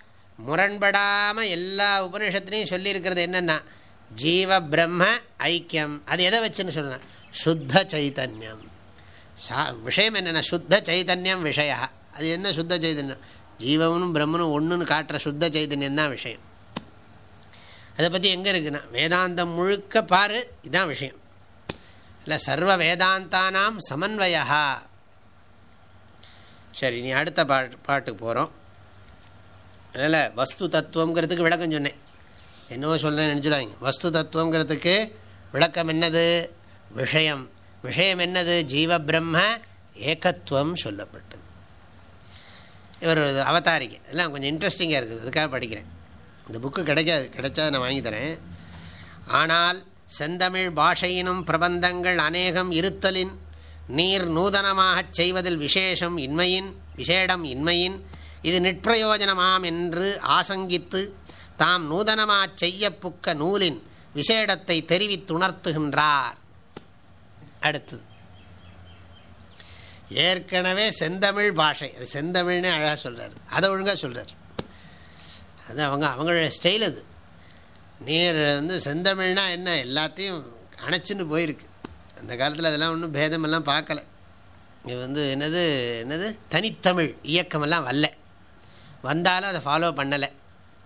Speaker 2: முரண்படாமல் எல்லா உபநிஷத்துலேயும் சொல்லியிருக்கிறது என்னென்னா ஜீவ பிரம்ம ஐக்கியம். அது எதை வச்சுன்னு சொல்லணும் சுத்த சைத்தன்யம் சா விஷயம் என்னென்னா சுத்த சைத்தன்யம் விஷயா. அது என்ன சுத்த சைதன்யம்? ஜீவனும் பிரம்மனும் ஒன்றுன்னு காட்டுற சுத்த சைதன்யம் தான் விஷயம். அதை பற்றி எங்கே இருக்குன்னா வேதாந்தம் முழுக்க பாரு இதுதான் விஷயம். இல்லை சர்வ வேதாந்தானாம் சமன்வயா சரி நீ அடுத்த பாட்டு பாட்டுக்கு போகிறோம் அதனால் வஸ்து தத்துவங்கிறதுக்கு விளக்கம் சொன்னேன். என்னவோ சொல்கிறேன்னு நினச்சிடுவாங்க வஸ்து தத்துவங்கிறதுக்கு விளக்கம் என்னது? விஷயம். விஷயம் என்னது? ஜீவ பிரம்ம ஏகத்துவம் சொல்லப்பட்டது. இவர் அவதாரிக்கை. எல்லாம் கொஞ்சம் இன்ட்ரெஸ்டிங்காக இருக்குது. அதுக்காக படிக்கிறேன். இந்த புக்கு கிடைக்காது. கிடைச்சா நான் வாங்கி தரேன். ஆனால் செந்தமிழ் பாஷையினும் பிரபந்தங்கள் அநேகம் இருத்தலின் நீர் நூதனமாகச் செய்வதில் விசேஷம் இன்மையின் விசேடம் இன்மையின் இது நிற்பிரயோஜனமாம் என்று ஆசங்கித்து தாம் நூதனமாச் செய்ய புக்க நூலின் விசேடத்தை தெரிவித்துணர்த்துகின்றார். அடுத்தது. ஏற்கனவே செந்தமிழ் பாஷை. அது செந்தமிழ்னே அழகாக சொல்கிறார் அதை ஒழுங்காக சொல்கிறார் அது அவங்க அவங்களோட ஸ்டைல் அது. நீர் வந்து செந்தமிழ்னா என்ன? எல்லாத்தையும் அணைச்சின்னு போயிருக்கு. அந்த காலத்தில் அதெல்லாம் ஒன்றும் பேதமெல்லாம் பார்க்கல. இது வந்து என்னது என்னது? தனித்தமிழ் இயக்கமெல்லாம் வரல. வந்தாலும் அதை ஃபாலோ பண்ணலை.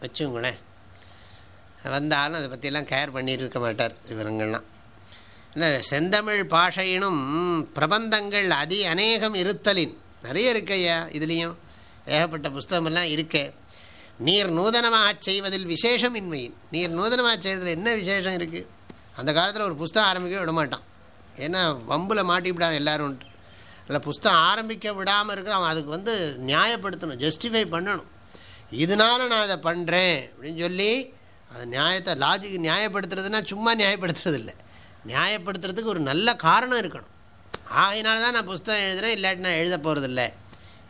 Speaker 2: வச்சுங்களேன் வந்தாலும் அதை பற்றியெல்லாம் கேர் பண்ணிட்டு இருக்க மாட்டார் இவருங்கள்லாம். செந்தமிழ் பாஷையினும் பிரபந்தங்கள் அதி அநேகம் இருத்தலின். நிறைய இருக்கையா இதுலேயும்? ஏகப்பட்ட புஸ்தகமெல்லாம் இருக்கே. நீர் நூதனமாக செய்வதில் விசேஷம் இன்மையின் நீர் நூதனமாக செய்வதில் என்ன விசேஷம் இருக்குது அந்த காலத்தில் ஒரு புஸ்தகம் ஆரம்பிக்க விட மாட்டான் ஏன்னா வம்பில் மாட்டிவிடாது எல்லோரும் இல்லை புஸ்தகம் ஆரம்பிக்க விடாமல் இருக்கிற அவன் அதுக்கு வந்து நியாயப்படுத்தணும் ஜஸ்டிஃபை பண்ணணும். இதனால நான் அதை பண்ணுறேன் அப்படின்னு சொல்லி அது நியாயத்தை லாஜிக் நியாயப்படுத்துறதுன்னா சும்மா நியாயப்படுத்துறது இல்லை நியாயப்படுத்துறதுக்கு ஒரு நல்ல காரணம் இருக்கணும். ஆகையினால தான் நான் புஸ்தகம் எழுதுகிறேன் இல்லாட்டி நான் எழுத போகிறதில்ல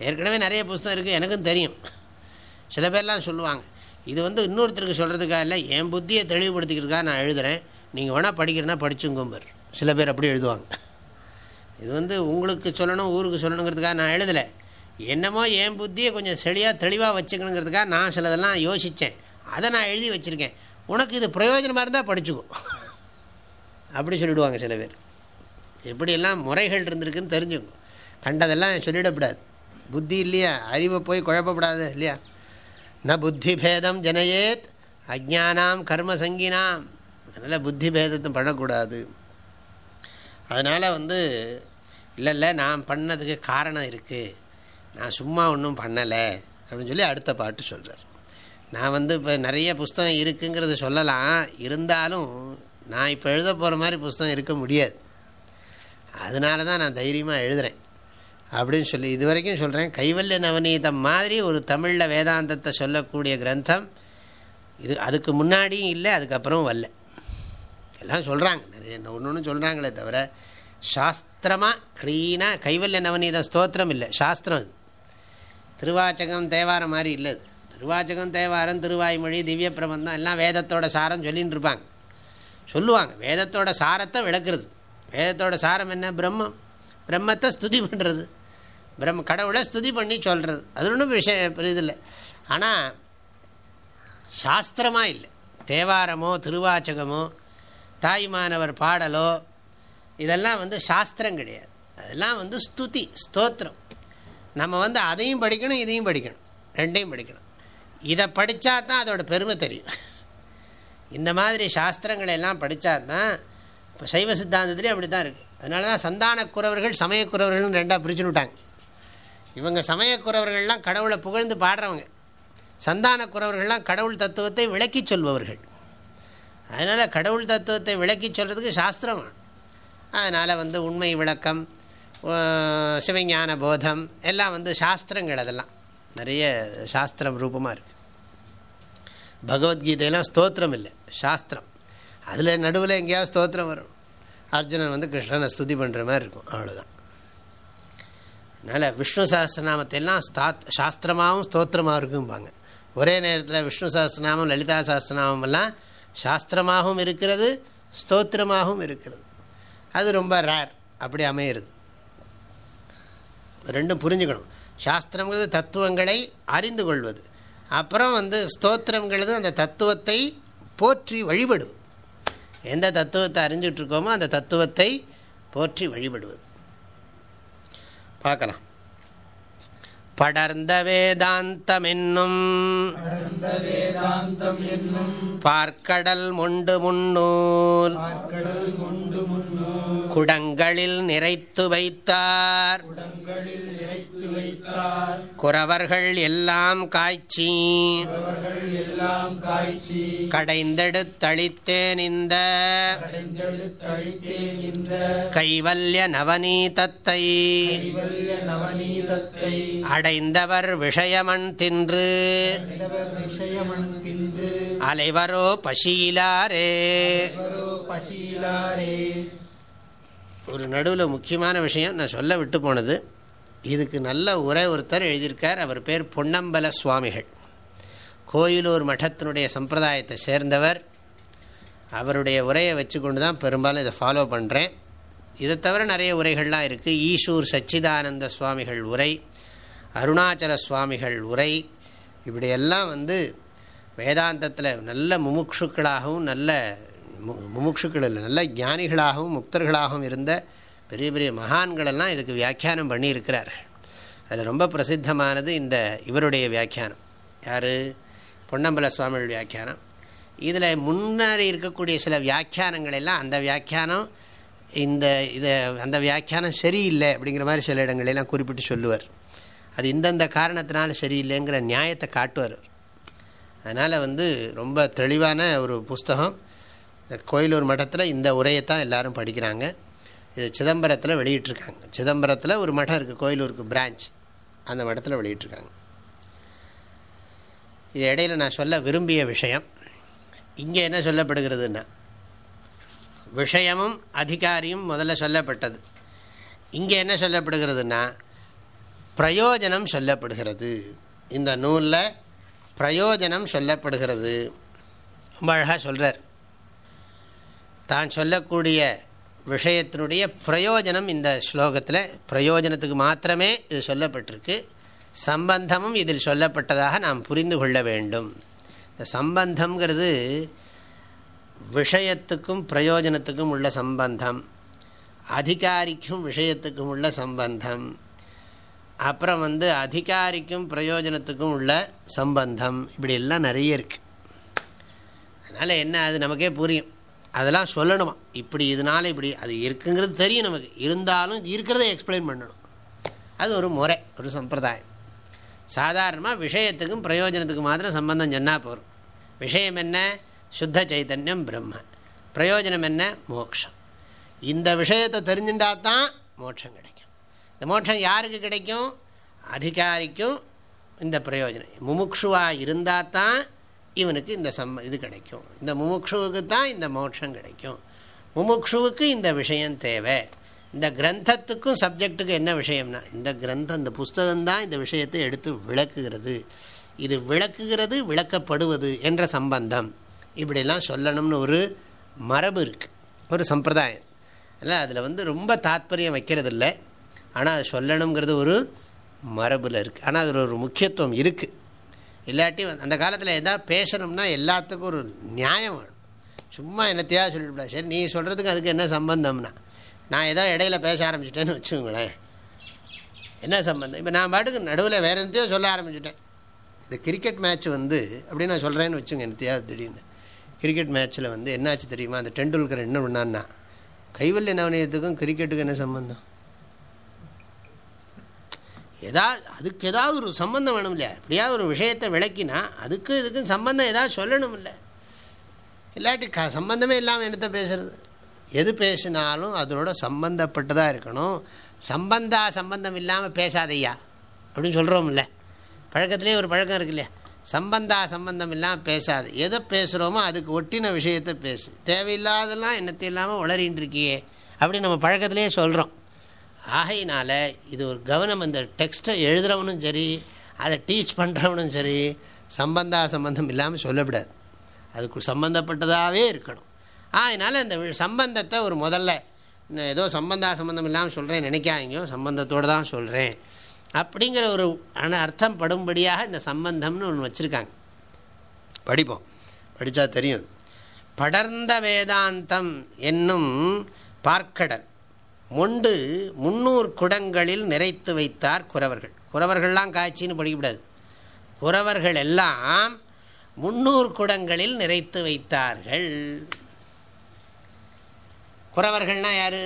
Speaker 2: ஏற்கனவே நிறைய புஸ்தகம் இருக்குது எனக்கும் தெரியும். சில பேர்லாம் சொல்லுவாங்க இது வந்து இன்னொருத்தருக்கு சொல்கிறதுக்காக இல்லை என் புத்தியை தெளிவுபடுத்திக்கிறதுக்காக நான் எழுதுகிறேன் நீங்கள் வேணால் படிக்கிறேன்னா படிச்சுங்கோம்பர் சில பேர் அப்படி எழுதுவாங்க. இது வந்து உங்களுக்கு சொல்லணும் ஊருக்கு சொல்லணுங்கிறதுக்காக நான் எழுதலை. என்னமோ என் புத்தியை கொஞ்சம் செழியாக தெளிவாக வச்சுக்கணுங்கிறதுக்காக நான் சிலதெல்லாம் யோசித்தேன் அதை நான் எழுதி வச்சுருக்கேன். உனக்கு இது பிரயோஜனமாக இருந்தால் படிச்சுக்கோ. அப்படி சொல்லிவிடுவாங்க சில பேர். எப்படியெல்லாம் முறைகள் இருந்திருக்குன்னு தெரிஞ்சுங்க கண்டதெல்லாம் சொல்லிடக்கூடாது புத்தி இல்லையா? அறிவை போய் குழப்பப்படாது இல்லையா? ந புத்தி பேதம் ஜனயேத் அஜானாம் கர்ம சங்கினாம். அதனால் புத்தி பேதத்தை பண்ணக்கூடாது அதனால் வந்து இல்லை இல்லை நான் பண்ணதுக்கு காரணம் இருக்குது நான் சும்மா ஒன்றும் பண்ணலை. அப்படின்னு சொல்லி அடுத்த பாட்டு சொல்கிறார் நான் வந்து இப்போ நிறைய புஸ்தகம் இருக்குங்கிறது சொல்லலாம். இருந்தாலும் நான் இப்போ எழுத போகிற மாதிரி புஸ்தகம் இருக்க முடியாது. அதனால தான் நான் தைரியமாக எழுதுகிறேன் அப்படின்னு சொல்லி இது வரைக்கும் சொல்கிறேன் கைவல்ய நவநீதம் மாதிரி ஒரு தமிழில் வேதாந்தத்தை சொல்லக்கூடிய கிரந்தம் இது அதுக்கு முன்னாடியும் இல்லை அதுக்கப்புறம் வரல. எல்லாம் சொல்கிறாங்க நிறைய ஒன்று ஒன்று சொல்கிறாங்களே தவிர சாஸ்திரமாக க்ளீனாக கைவல்ய நவநீதம் ஸ்தோத்திரம் இல்லை. சாஸ்திரம் அது. திருவாச்சகம் தேவாரம் மாதிரி இல்லை திருவாச்சகம் தேவாரம் திருவாய்மொழி திவ்ய பிரபந்தம் எல்லாம் வேதத்தோட சாரம் சொல்லின்னு இருப்பாங்க. சொல்லுவாங்க. வேதத்தோட சாரத்தை விளக்குறது. வேதத்தோட சாரம் என்ன? பிரம்மம் பிரம்மத்தை ஸ்துதி பண்ணுறது பிரம்ம கடவுளை ஸ்துதி பண்ணி சொல்கிறது அது ஒன்றும் விஷயம் இது இல்லை. ஆனால் சாஸ்திரமாக இல்லை. தேவாரமோ திருவாச்சகமோ தாய்மானவர் பாடலோ இதெல்லாம் வந்து சாஸ்திரம் கிடையாது. அதெல்லாம் வந்து ஸ்துதி ஸ்தோத்திரம். நம்ம வந்து அதையும் படிக்கணும் இதையும் படிக்கணும். ரெண்டையும் படிக்கணும். இதை படித்தா தான் அதோட பெருமை தெரியும். இந்த மாதிரி சாஸ்திரங்கள் எல்லாம் படித்தா தான் இப்போ சைவ சித்தாந்தத்துலேயும் அப்படி தான் இருக்குது அதனால தான் சந்தானக்குறவர்கள் சமயக்குறவர்கள்னு ரெண்டாக பிரிச்சுன்னு விட்டாங்க. இவங்க சமயக்குறவர்கள்லாம் கடவுளை புகழ்ந்து பாடுறவங்க. சந்தானக்குறவர்கள்லாம் கடவுள் தத்துவத்தை விளக்கி சொல்பவர்கள். அதனால் கடவுள் தத்துவத்தை விளக்கி சொல்கிறதுக்கு சாஸ்திரம். அதனால் வந்து உண்மை விளக்கம் சிவஞான போதம் எல்லாம் வந்து சாஸ்திரங்கள் அதெல்லாம். நிறைய சாஸ்திரம் ரூபமாக இருக்குது பகவத்கீதையெல்லாம் ஸ்தோத்திரம் இல்லை சாஸ்திரம். அதில் நடுவில் எங்கேயாவது ஸ்தோத்திரம் வரும். அர்ஜுனன் வந்து கிருஷ்ணனை ஸ்துதி பண்ணுற மாதிரி இருக்கும் அவ்வளோதான் அதனால் விஷ்ணு சாஸ்திரநாமத்தையெல்லாம் ஸ்தாத் சாஸ்திரமாகவும் ஸ்தோத்திரமாக இருக்கும்பாங்க. ஒரே நேரத்தில் விஷ்ணு சாஸ்திரநாமம் லலிதா சாஸ்திரநாமம் எல்லாம் சாஸ்திரமாகவும் இருக்கிறது ஸ்தோத்திரமாகவும் இருக்கிறது. அது ரொம்ப ரேர் அப்படி அமையிறது. ரெண்டும் புரிஞ்சுக்கணும். சாஸ்திரங்கிறது தத்துவங்களை அறிந்து கொள்வது. அப்புறம் வந்து ஸ்தோத்திரங்கிறது அந்த தத்துவத்தை போற்றி வழிபடுவது. எந்த தத்துவத்தை அறிஞ்சிட்ருக்கோமோ அந்த தத்துவத்தை போற்றி வழிபடுவது. பார்க்கலாம். படர்ந்த வேதாந்தம் என்னும் பார்க்கடல் முண்டு முன்னூல் குடங்களில் நிறைத்து வைத்தார். குறவர்கள் எல்லாம் காய்ச்சி
Speaker 1: எல்லாம் காய்ச்சி
Speaker 2: கடைந்தெடுத்தளித்தேன் இந்த கைவல்ய நவநீதத்தை
Speaker 1: அடை நவநீதத்தை
Speaker 2: அடைந்தவர் விஷயமன் தின்று. அலைவரோ பசியிலாரே. ஒரு நடுவில் முக்கியமான விஷயம் நான் சொல்ல விட்டு போனது. இதுக்கு நல்ல உரை ஒருத்தர் எழுதியிருக்கார். அவர் பேர் பொன்னம்பல சுவாமிகள். கோயிலூர் மட்டத்தினுடைய சம்பிரதாயத்தை சேர்ந்தவர். அவருடைய உரையை வச்சு கொண்டு தான் பெரும்பாலும் இதை ஃபாலோ பண்ணுறேன் இதை தவிர நிறைய உரைகள்லாம் இருக்குது ஈஷூர் சச்சிதானந்த சுவாமிகள் உரை. அருணாச்சல சுவாமிகள் உரை இப்படியெல்லாம் வந்து வேதாந்தத்தில் நல்ல முமுட்சுக்களாகவும் நல்ல முமுட்சுக்கள் இல்லை நல்ல ஞானிகளாகவும் முக்தர்களாகவும் இருந்த பெரிய பெரிய மகான்களெல்லாம் இதுக்கு வியாக்கியானம் பண்ணியிருக்கிறார் அதில் ரொம்ப பிரசித்தமானது இந்த இவருடைய வியாக்கியானம். யார்? பொன்னம்பல சுவாமிகள் வியாக்கியானம். இதில் முன்னாடி இருக்கக்கூடிய சில வியாக்கியானங்கள் எல்லாம் அந்த வியாக்கியானம் இந்த இதை அந்த வியாக்கியானம் சரியில்லை அப்படிங்கிற மாதிரி சில இடங்களெல்லாம் குறிப்பிட்டு சொல்லுவார். அது இந்தந்த காரணத்தினால சரியில்லைங்கிற நியாயத்தை காட்டுவார். அதனால் வந்து ரொம்ப தெளிவான ஒரு புஸ்தகம். கோயிலூர் மட்டத்தில் இந்த உரையை தான் எல்லோரும் படிக்கிறாங்க. இது சிதம்பரத்தில் வெளியிட்ருக்காங்க சிதம்பரத்தில் ஒரு மடம் இருக்குது கோயிலூருக்கு பிரான்ச் அந்த மடத்தில் வெளியிட்ருக்காங்க இது இடையில் நான் சொல்ல விரும்பிய விஷயம். இங்கே என்ன சொல்லப்படுகிறதுன்னா விஷயமும் அதிகாரியும் முதல்ல சொல்லப்பட்டது. இங்கே என்ன சொல்லப்படுகிறதுன்னா பிரயோஜனம் சொல்லப்படுகிறது. இந்த நூலில் பிரயோஜனம் சொல்லப்படுகிறது. ரொம்ப அழகாக சொல்கிறார் தான் சொல்லக்கூடிய விஷயத்தினுடைய பிரயோஜனம் இந்த ஸ்லோகத்தில் பிரயோஜனத்துக்கு மாத்திரமே இது சொல்லப்பட்டிருக்கு. சம்பந்தமும் இதில் சொல்லப்பட்டதாக நாம் புரிந்து கொள்ள வேண்டும். இந்த சம்பந்தம்ங்கிறது விஷயத்துக்கும் பிரயோஜனத்துக்கும் உள்ள சம்பந்தம். அதிகாரிக்கும் விஷயத்துக்கும் உள்ள சம்பந்தம். அப்புறம் வந்து அதிகாரிக்கும் பிரயோஜனத்துக்கும் உள்ள சம்பந்தம். இப்படி எல்லாம் நிறைய இருக்குது அதனால் என்ன அது நமக்கே புரியும். அதெல்லாம் சொல்லணுமா? இப்படி இதனால் இப்படி அது இருக்குங்கிறது தெரியும் நமக்கு. இருந்தாலும் இருக்கிறத எக்ஸ்பிளைன் பண்ணணும். அது ஒரு முறை ஒரு சம்பிரதாயம். சாதாரணமாக விஷயத்துக்கும் பிரயோஜனத்துக்கும் மாத்திரம் சம்பந்தம் சொன்னால் போகிறோம் விஷயம் என்ன? சுத்த சைத்தன்யம் பிரம்ம. பிரயோஜனம் என்ன? மோக்ஷம். இந்த விஷயத்தை தெரிஞ்சுட்டா தான் மோட்சம் கிடைக்கும். இந்த மோட்சம் யாருக்கு கிடைக்கும்? அதிகாரிக்கும் இந்த பிரயோஜனம். முமுக்ஷுவாக இருந்தால் தான் இவனுக்கு இந்த சம் இது கிடைக்கும். இந்த முமுக்ஷுவுக்கு தான் இந்த மோட்சம் கிடைக்கும். முமுக்ஷுவுக்கு இந்த விஷயம் தேவை. இந்த கிரந்தத்துக்கும் சப்ஜெக்ட்டுக்கு என்ன விஷயம்னா இந்த கிரந்தம் இந்த புஸ்தகம் தான் இந்த விஷயத்தை எடுத்து விளக்குகிறது. இது விளக்குகிறது விளக்கப்படுவது என்ற சம்பந்தம். இப்படிலாம் சொல்லணும்னு ஒரு மரபு இருக்குது ஒரு சம்பிரதாயம். இல்லை அதில் வந்து ரொம்ப தாத்பரியம் வைக்கிறது இல்லை ஆனால் அது சொல்லணுங்கிறது ஒரு மரபில் இருக்குது ஆனால் அதில் ஒரு முக்கியத்துவம் இருக்குது இல்லாட்டி அந்த காலத்தில் எதாவது பேசணும்னா எல்லாத்துக்கும் ஒரு நியாயம் வேணும். சும்மா என்னத்தையாக சொல்லிவிடா சரி நீ சொல்கிறதுக்கு அதுக்கு என்ன சம்பந்தம்னா நான் ஏதோ இடையில பேச ஆரம்பிச்சிட்டேன்னு வச்சுக்கோங்களேன். என்ன சம்பந்தம்? இப்போ நான் பாட்டுக்கு நடுவில் வேறு என்னத்தையோ சொல்ல ஆரம்பிச்சிட்டேன். இந்த கிரிக்கெட் மேட்ச் வந்து அப்படி நான் சொல்கிறேன்னு வச்சுங்க என்னத்தையாவது திடீர்னு. கிரிக்கெட் மேட்ச்சில் வந்து என்னாச்சு தெரியுமா? அந்த டெண்டுல்கர் என்ன பண்ணான்னா கைவல்ய நவனியத்துக்கும் கிரிக்கெட்டுக்கும் என்ன சம்பந்தம்? ஏதாவது அதுக்கு ஏதாவது ஒரு சம்பந்தம் வேணும் இல்லையா எப்படியாவது ஒரு விஷயத்தை விளக்கினா அதுக்கும் இதுக்கும் சம்பந்தம் ஏதாவது சொல்லணும் இல்லை இல்லாட்டி க சம்பந்தமே இல்லாமல் என்னத்தை பேசுறது? எது பேசினாலும் அதோட சம்பந்தப்பட்டதாக இருக்கணும். சம்பந்தா சம்பந்தம் இல்லாமல் பேசாதையா அப்படின்னு சொல்கிறோம்ல பழக்கத்துலேயே ஒரு பழக்கம் இருக்கு இல்லையா சம்பந்தா சம்பந்தம் இல்லாமல் பேசாது. எதை பேசுகிறோமோ அதுக்கு ஒட்டின விஷயத்தை பேசு. தேவையில்லாதெல்லாம் என்னத்தை இல்லாமல் உளறின்னு இருக்கியே அப்படின்னு நம்ம பழக்கத்திலே சொல்கிறோம் ஆகையினால் இது ஒரு கவனம். இந்த டெக்ஸ்ட்டை எழுதுகிறவனும் சரி அதை டீச் பண்ணுறவனும் சரி சம்பந்தா சம்பந்தம் இல்லாமல் சொல்லக்கூடாது. அதுக்கு சம்பந்தப்பட்டதாகவே இருக்கணும். அதனால் அந்த சம்பந்தத்தை ஒரு முதல்ல ஏதோ சம்பந்தா சம்பந்தம் இல்லாமல் சொல்கிறேன் நினைக்காதீங்க சம்பந்தத்தோடு தான் சொல்கிறேன் அப்படிங்கிற ஒரு அர்த்தம் படும்படியாக இந்த சம்பந்தம்னு ஒன்று வச்சுருக்காங்க. படிப்போம். படித்தா தெரியும். படர்ந்த வேதாந்தம் என்னும் பார்க்கடல். மொண்டு முன்னூறு குடங்களில் நிறைத்து வைத்தார் குறவர்கள். குறவர்கள்லாம் காய்ச்சின்னு படிக்கக்கூடாது. குறவர்கள் எல்லாம் முன்னூறு குடங்களில் நிறைத்து வைத்தார்கள். குறவர்கள்னா யார்?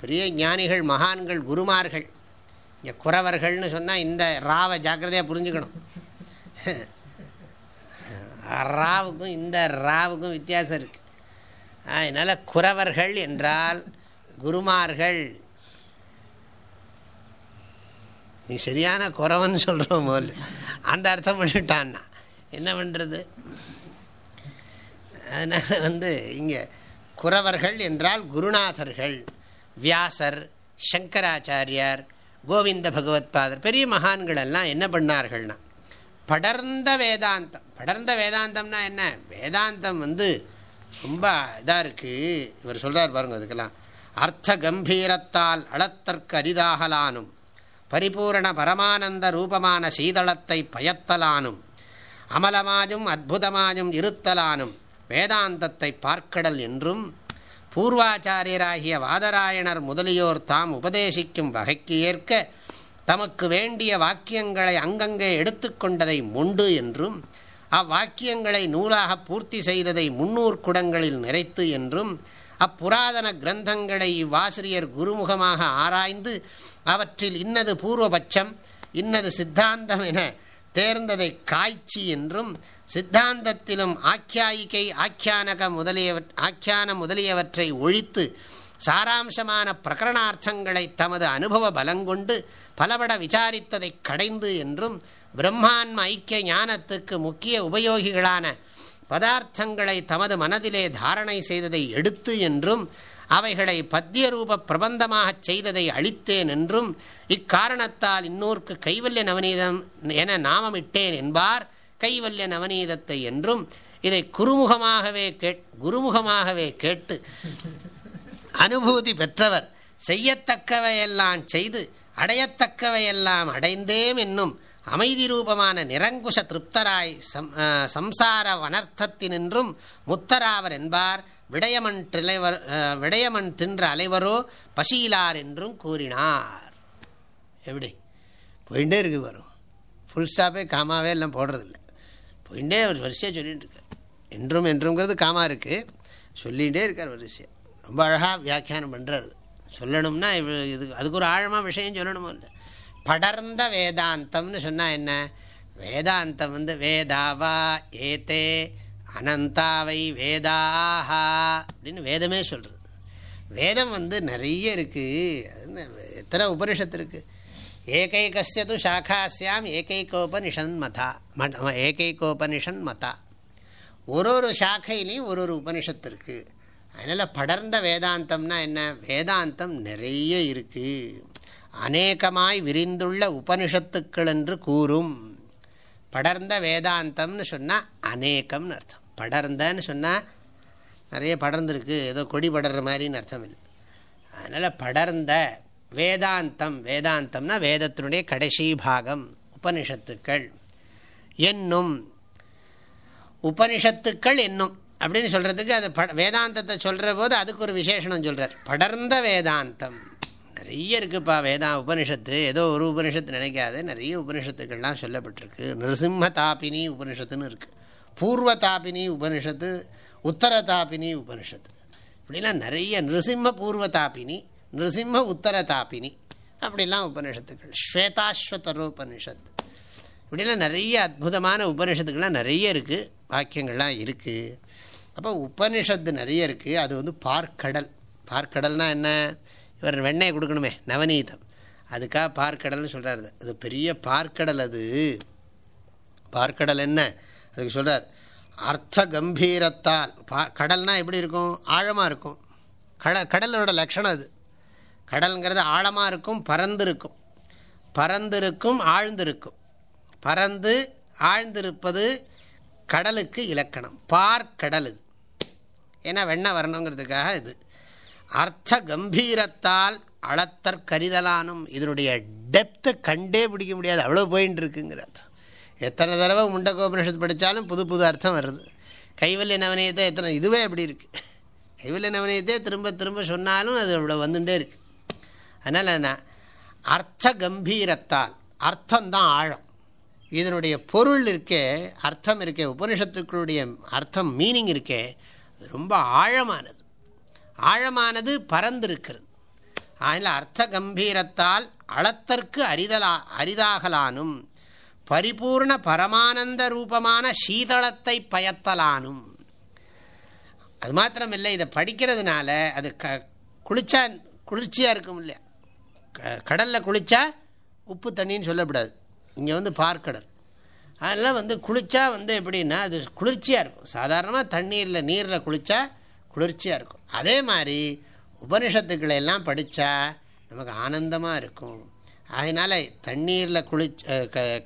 Speaker 2: பெரிய ஞானிகள் மகான்கள் குருமார்கள். இங்கே குறவர்கள்னு சொன்னால் இந்த ராவை ஜாக்கிரதையாக புரிஞ்சுக்கணும். ராவுக்கும் இந்த ராவுக்கும் வித்தியாசம் இருக்குது அதனால் குறவர்கள் என்றால் குருமார்கள். நீ சரியான குறவன் சொல்கிறோம் போல். அந்த அர்த்தம் பண்ணிட்டான்னா என்ன பண்ணுறது அதனால் வந்து இங்கே குறவர்கள் என்றால் குருநாதர்கள் வியாசர் சங்கராச்சாரியார் கோவிந்த பகவத்பாதர் பெரிய மகான்கள் எல்லாம் என்ன பண்ணார்கள்னா படர்ந்த வேதாந்தம். படர்ந்த வேதாந்தம்னா என்ன? வேதாந்தம் வந்து ரொம்ப இதாக இருக்குது இவர் சொல்கிறார் பாருங்கள் அதுக்கெல்லாம். அர்த்த கம்பீரத்தால் அளத்தற்கு அரிதாகலானும் பரிபூரண பரமானந்த ரூபமான சீதளத்தை பயத்தலானும் அமலமாயும் அற்புதமாயும் இருத்தலானும் வேதாந்தத்தை பார்க்கடல் என்றும் பூர்வாச்சாரியராகிய வாதராயணர் முதலியோர் தாம் உபதேசிக்கும் வகைக்கு ஏற்க தமக்கு வேண்டிய வாக்கியங்களை அங்கங்கே எடுத்துக்கொண்டதை முண்டு என்றும் அவ்வாக்கியங்களை நூலாக பூர்த்தி செய்ததை முன்னூர் குடங்களில் நிறைத்து என்றும் அப்புராதன கிரந்தங்களை இவ்வாசிரியர் குருமுகமாக ஆராய்ந்து அவற்றில் இன்னது பூர்வபட்சம் இன்னது சித்தாந்தம் என தேர்ந்ததை காய்ச்சி என்றும் சித்தாந்தத்திலும் ஆக்கியாயிக்கை ஆக்கியானக முதலியவ ஆக்கியான முதலியவற்றை ஒழித்து சாராம்சமான பிரகரணார்த்தங்களை தமது அனுபவ பலங்கொண்டு பலபட விசாரித்ததை கடைந்து என்றும் பிரம்மாண்ம ஐக்கிய ஞானத்துக்கு முக்கிய உபயோகிகளான பதார்த்தங்களை தமது மனதிலே தாரணை செய்ததை எடுத்து என்றும் அவைகளை பத்திய ரூப பிரபந்தமாகச் செய்ததை அளித்தேன் என்றும் இக்காரணத்தால் இன்னோர்க்கு கைவல்ய நவநீதம் என நாமமிட்டேன் என்பார் கைவல்ய நவநீதத்தை என்றும் இதை குருமுகமாகவே கேட் குருமுகமாகவே கேட்டு அனுபூதி பெற்றவர் செய்யத்தக்கவையெல்லாம் செய்து அடையத்தக்கவையெல்லாம் அடைந்தேம் என்னும் அமைதி ரூபமான நிரங்குஷ திருப்தராய் சம் சம்சார வனர்த்தத்தினின்றும் முத்தராவர் என்பார் விடயமன் திளைவர் விடயமன் தின்ற அலைவரோ பசியிலார் என்றும் கூறினார். எப்படி? போயிட்டே இருக்கு வரும் ஃபுல் ஸ்டாப்பே காமாவே எல்லாம் போடுறதில்ல. போயிட்டே ஒரு வரிசையாக சொல்லிகிட்டு இருக்கார். என்றும் என்றுங்கிறது காமா இருக்குது சொல்லிகிட்டே இருக்கார் வரிசையாக ரொம்ப அழகாக வியாக்கியானம் பண்ணுறாரு சொல்லணும்னா இது அதுக்கு ஒரு ஆழமாக விஷயம் சொல்லணுமோ இல்லை படர்ந்த வேதாந்தம்னு சொன்னால் என்ன? வேதாந்தம் வந்து வேதாவா ஏதே அனந்தாவை வேதாஹா அப்படின்னு வேதமே சொல்கிறது வேதம் வந்து நிறைய இருக்குது எத்தனை உபனிஷத்து இருக்குது ஏகைகசிய து சாக்காசியாம் ஏகைகோபனிஷன் மதா ஏகைகோபனிஷன் மதா ஒரு ஒரு சாக்கையிலையும் ஒரு ஒரு உபனிஷத்து இருக்குது அதனால் படர்ந்த வேதாந்தம்னா என்ன? வேதாந்தம் நிறைய இருக்குது அநேகமாய் விரிந்துள்ள உபனிஷத்துக்கள் என்று கூறும். படர்ந்த வேதாந்தம்னு சொன்னால் அநேகம்னு அர்த்தம். படர்ந்தன்னு சொன்னால் நிறைய படர்ந்துருக்கு. ஏதோ கொடி படர்ற மாதிரின்னு அர்த்தம் இல்லை. அதனால் படர்ந்த வேதாந்தம் வேதாந்தம்னா வேதத்தினுடைய கடைசி பாகம் உபனிஷத்துக்கள். என்னும் உபனிஷத்துக்கள் என்னும் அப்படின்னு சொல்கிறதுக்கு அது ப வேதாந்தத்தை சொல்கிற போது அதுக்கு ஒரு விசேஷனம் சொல்கிறார் படர்ந்த வேதாந்தம். நிறைய இருக்குப்பா வேதா உபனிஷத்து. ஏதோ ஒரு உபனிஷத்து நினைக்காது நிறைய உபனிஷத்துக்கள்லாம் சொல்லப்பட்டிருக்கு. நிருசிம்ம தாபினி உபனிஷத்துன்னு இருக்குது பூர்வ தாபினி உபனிஷத்து உத்தர தாபினி உபனிஷத்து. இப்படிலாம் நிறைய நிருசிம்ம பூர்வ தாபினி நிருசிம்ம உத்தர தாபினி அப்படிலாம் உபனிஷத்துக்கள். ஸ்வேதாஸ்வதரோபனிஷத் இப்படிலாம் நிறைய அற்புதமான உபனிஷத்துக்கள்லாம் நிறைய இருக்குது வாக்கியங்கள்லாம் இருக்குது அப்போ உபனிஷத்து நிறைய இருக்குது அது வந்து பார்க்கடல். பார்க்கடல்னால் என்ன? இவர் வெண்ணெய் கொடுக்கணுமே நவநீதம். அதுக்காக பார்க்கடல்னு சொல்கிறார் அது பெரிய பார்க்கடல் அது. பார்க்கடல் என்ன? அதுக்கு சொல்கிறார் அர்த்த கம்பீரத்தால். பா கடல்னால் எப்படி இருக்கும்? ஆழமாக இருக்கும். கட கடலோட லட்சணம் அது. கடல்ங்கிறது ஆழமாக இருக்கும் பறந்து இருக்கும் ஆழ்ந்திருக்கும். பறந்து ஆழ்ந்திருப்பது கடலுக்கு இலக்கணம். பார்க்கடல் இது ஏன்னா வெண்ணெய் வரணுங்கிறதுக்காக இது. அர்த்த கம்பீரத்தால் அளத்தற்கரிதலானும் இதனுடைய டெப்த்தை கண்டே பிடிக்க முடியாது. அவ்வளோ போயின்னு இருக்குங்கிறது அர்த்தம். எத்தனை தடவை முண்டகோபனிஷத்து படித்தாலும் புது புது அர்த்தம் வருது. கைவல்ய நவனியத்தை எத்தனை இதுவே எப்படி இருக்குது கைவல்ய நவனியத்தை திரும்ப திரும்ப சொன்னாலும் அது அவ்வளோ வந்துட்டே இருக்குது அதனால் என்ன? அர்த்த கம்பீரத்தால் அர்த்தம்தான் ஆழம். இதனுடைய பொருள் இருக்கே அர்த்தம் இருக்கே உபனிஷத்துக்களுடைய அர்த்தம் மீனிங் இருக்கே ரொம்ப ஆழமானது. ஆழமானது பறந்திருக்கிறது அதில் அர்த்த கம்பீரத்தால் அளத்தற்கு அரிதலா அரிதாகலானும் பரிபூர்ண பரமானந்த ரூபமான சீதளத்தை பயத்தலானும். அது மாத்திரமில்லை இதை படிக்கிறதுனால அது க குளிச்சா குளிர்ச்சியாக இருக்கும் இல்லையா? கடலில் குளித்தா உப்பு தண்ணின்னு சொல்லக்கூடாது இங்கே வந்து பார்க்கடல். அதெல்லாம் வந்து குளித்தா வந்து எப்படின்னா அது குளிர்ச்சியாக இருக்கும். சாதாரணமாக தண்ணீரில் நீரில் குளித்தா குளிர்ச்சியாக இருக்கும். அதே மாதிரி உபனிஷத்துக்களை எல்லாம் படித்தா நமக்கு ஆனந்தமாக இருக்கும். அதனால் தண்ணீரில் குளிச்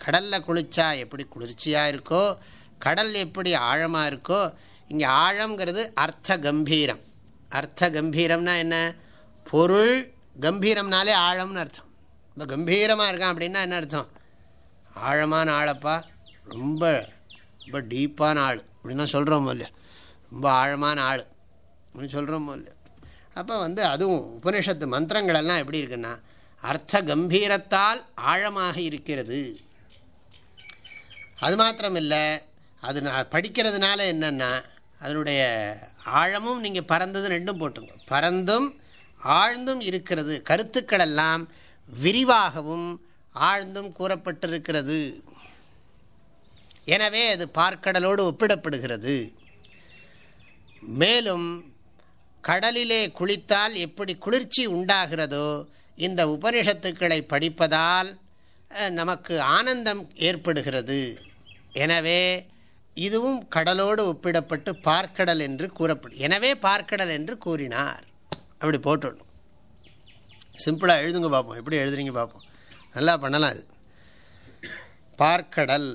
Speaker 2: கடலில் குளித்தா எப்படி குளிர்ச்சியாக இருக்கோ கடல் எப்படி ஆழமாக இருக்கோ இங்கே ஆழங்கிறது அர்த்த கம்பீரம். அர்த்த கம்பீரம்னா என்ன? பொருள் கம்பீரம்னாலே ஆழம்னு அர்த்தம். இப்போ கம்பீரமாக இருக்கான் அப்படின்னா என்ன அர்த்தம்? ஆழமான ஆளப்பா. ரொம்ப ரொம்ப டீப்பான ஆள். அப்படின்னா சொல்கிறோமோ இல்லையா? ரொம்ப ஆழமான ஆள். சொல்கிறோமோ இல்லை அப்போ வந்து அதுவும் உபனிஷத்து மந்திரங்களெல்லாம் எப்படி இருக்குன்னா அர்த்த கம்பீரத்தால் ஆழமாக இருக்கிறது. அது மாத்திரமில்லை அது நான் படிக்கிறதுனால என்னென்னா அதனுடைய ஆழமும் நீங்கள் பறந்தது ரெண்டும் போட்டுங்க. பறந்தும் ஆழ்ந்தும் இருக்கிறது. கருத்துக்களெல்லாம் விரிவாகவும் ஆழ்ந்தும் கூறப்பட்டிருக்கிறது. எனவே அது பார்க்கடலோடு ஒப்பிடப்படுகிறது. மேலும் கடலிலே குளித்தால் எப்படி குளிர்ச்சி உண்டாகிறதோ இந்த உபனிஷத்துக்களை படிப்பதால் நமக்கு ஆனந்தம் ஏற்படுகிறது. எனவே இதுவும் கடலோடு ஒப்பிடப்பட்டு பார்க்கடல் என்று கூறப்படும் எனவே பார்க்கடல் என்று கூறினார். அப்படி போட்டுடணும் சிம்பிளாக எழுதுங்க பார்ப்போம் எப்படி எழுதுறீங்க பார்ப்போம் நல்லா பண்ணலாம் அது பார்க்கடல்.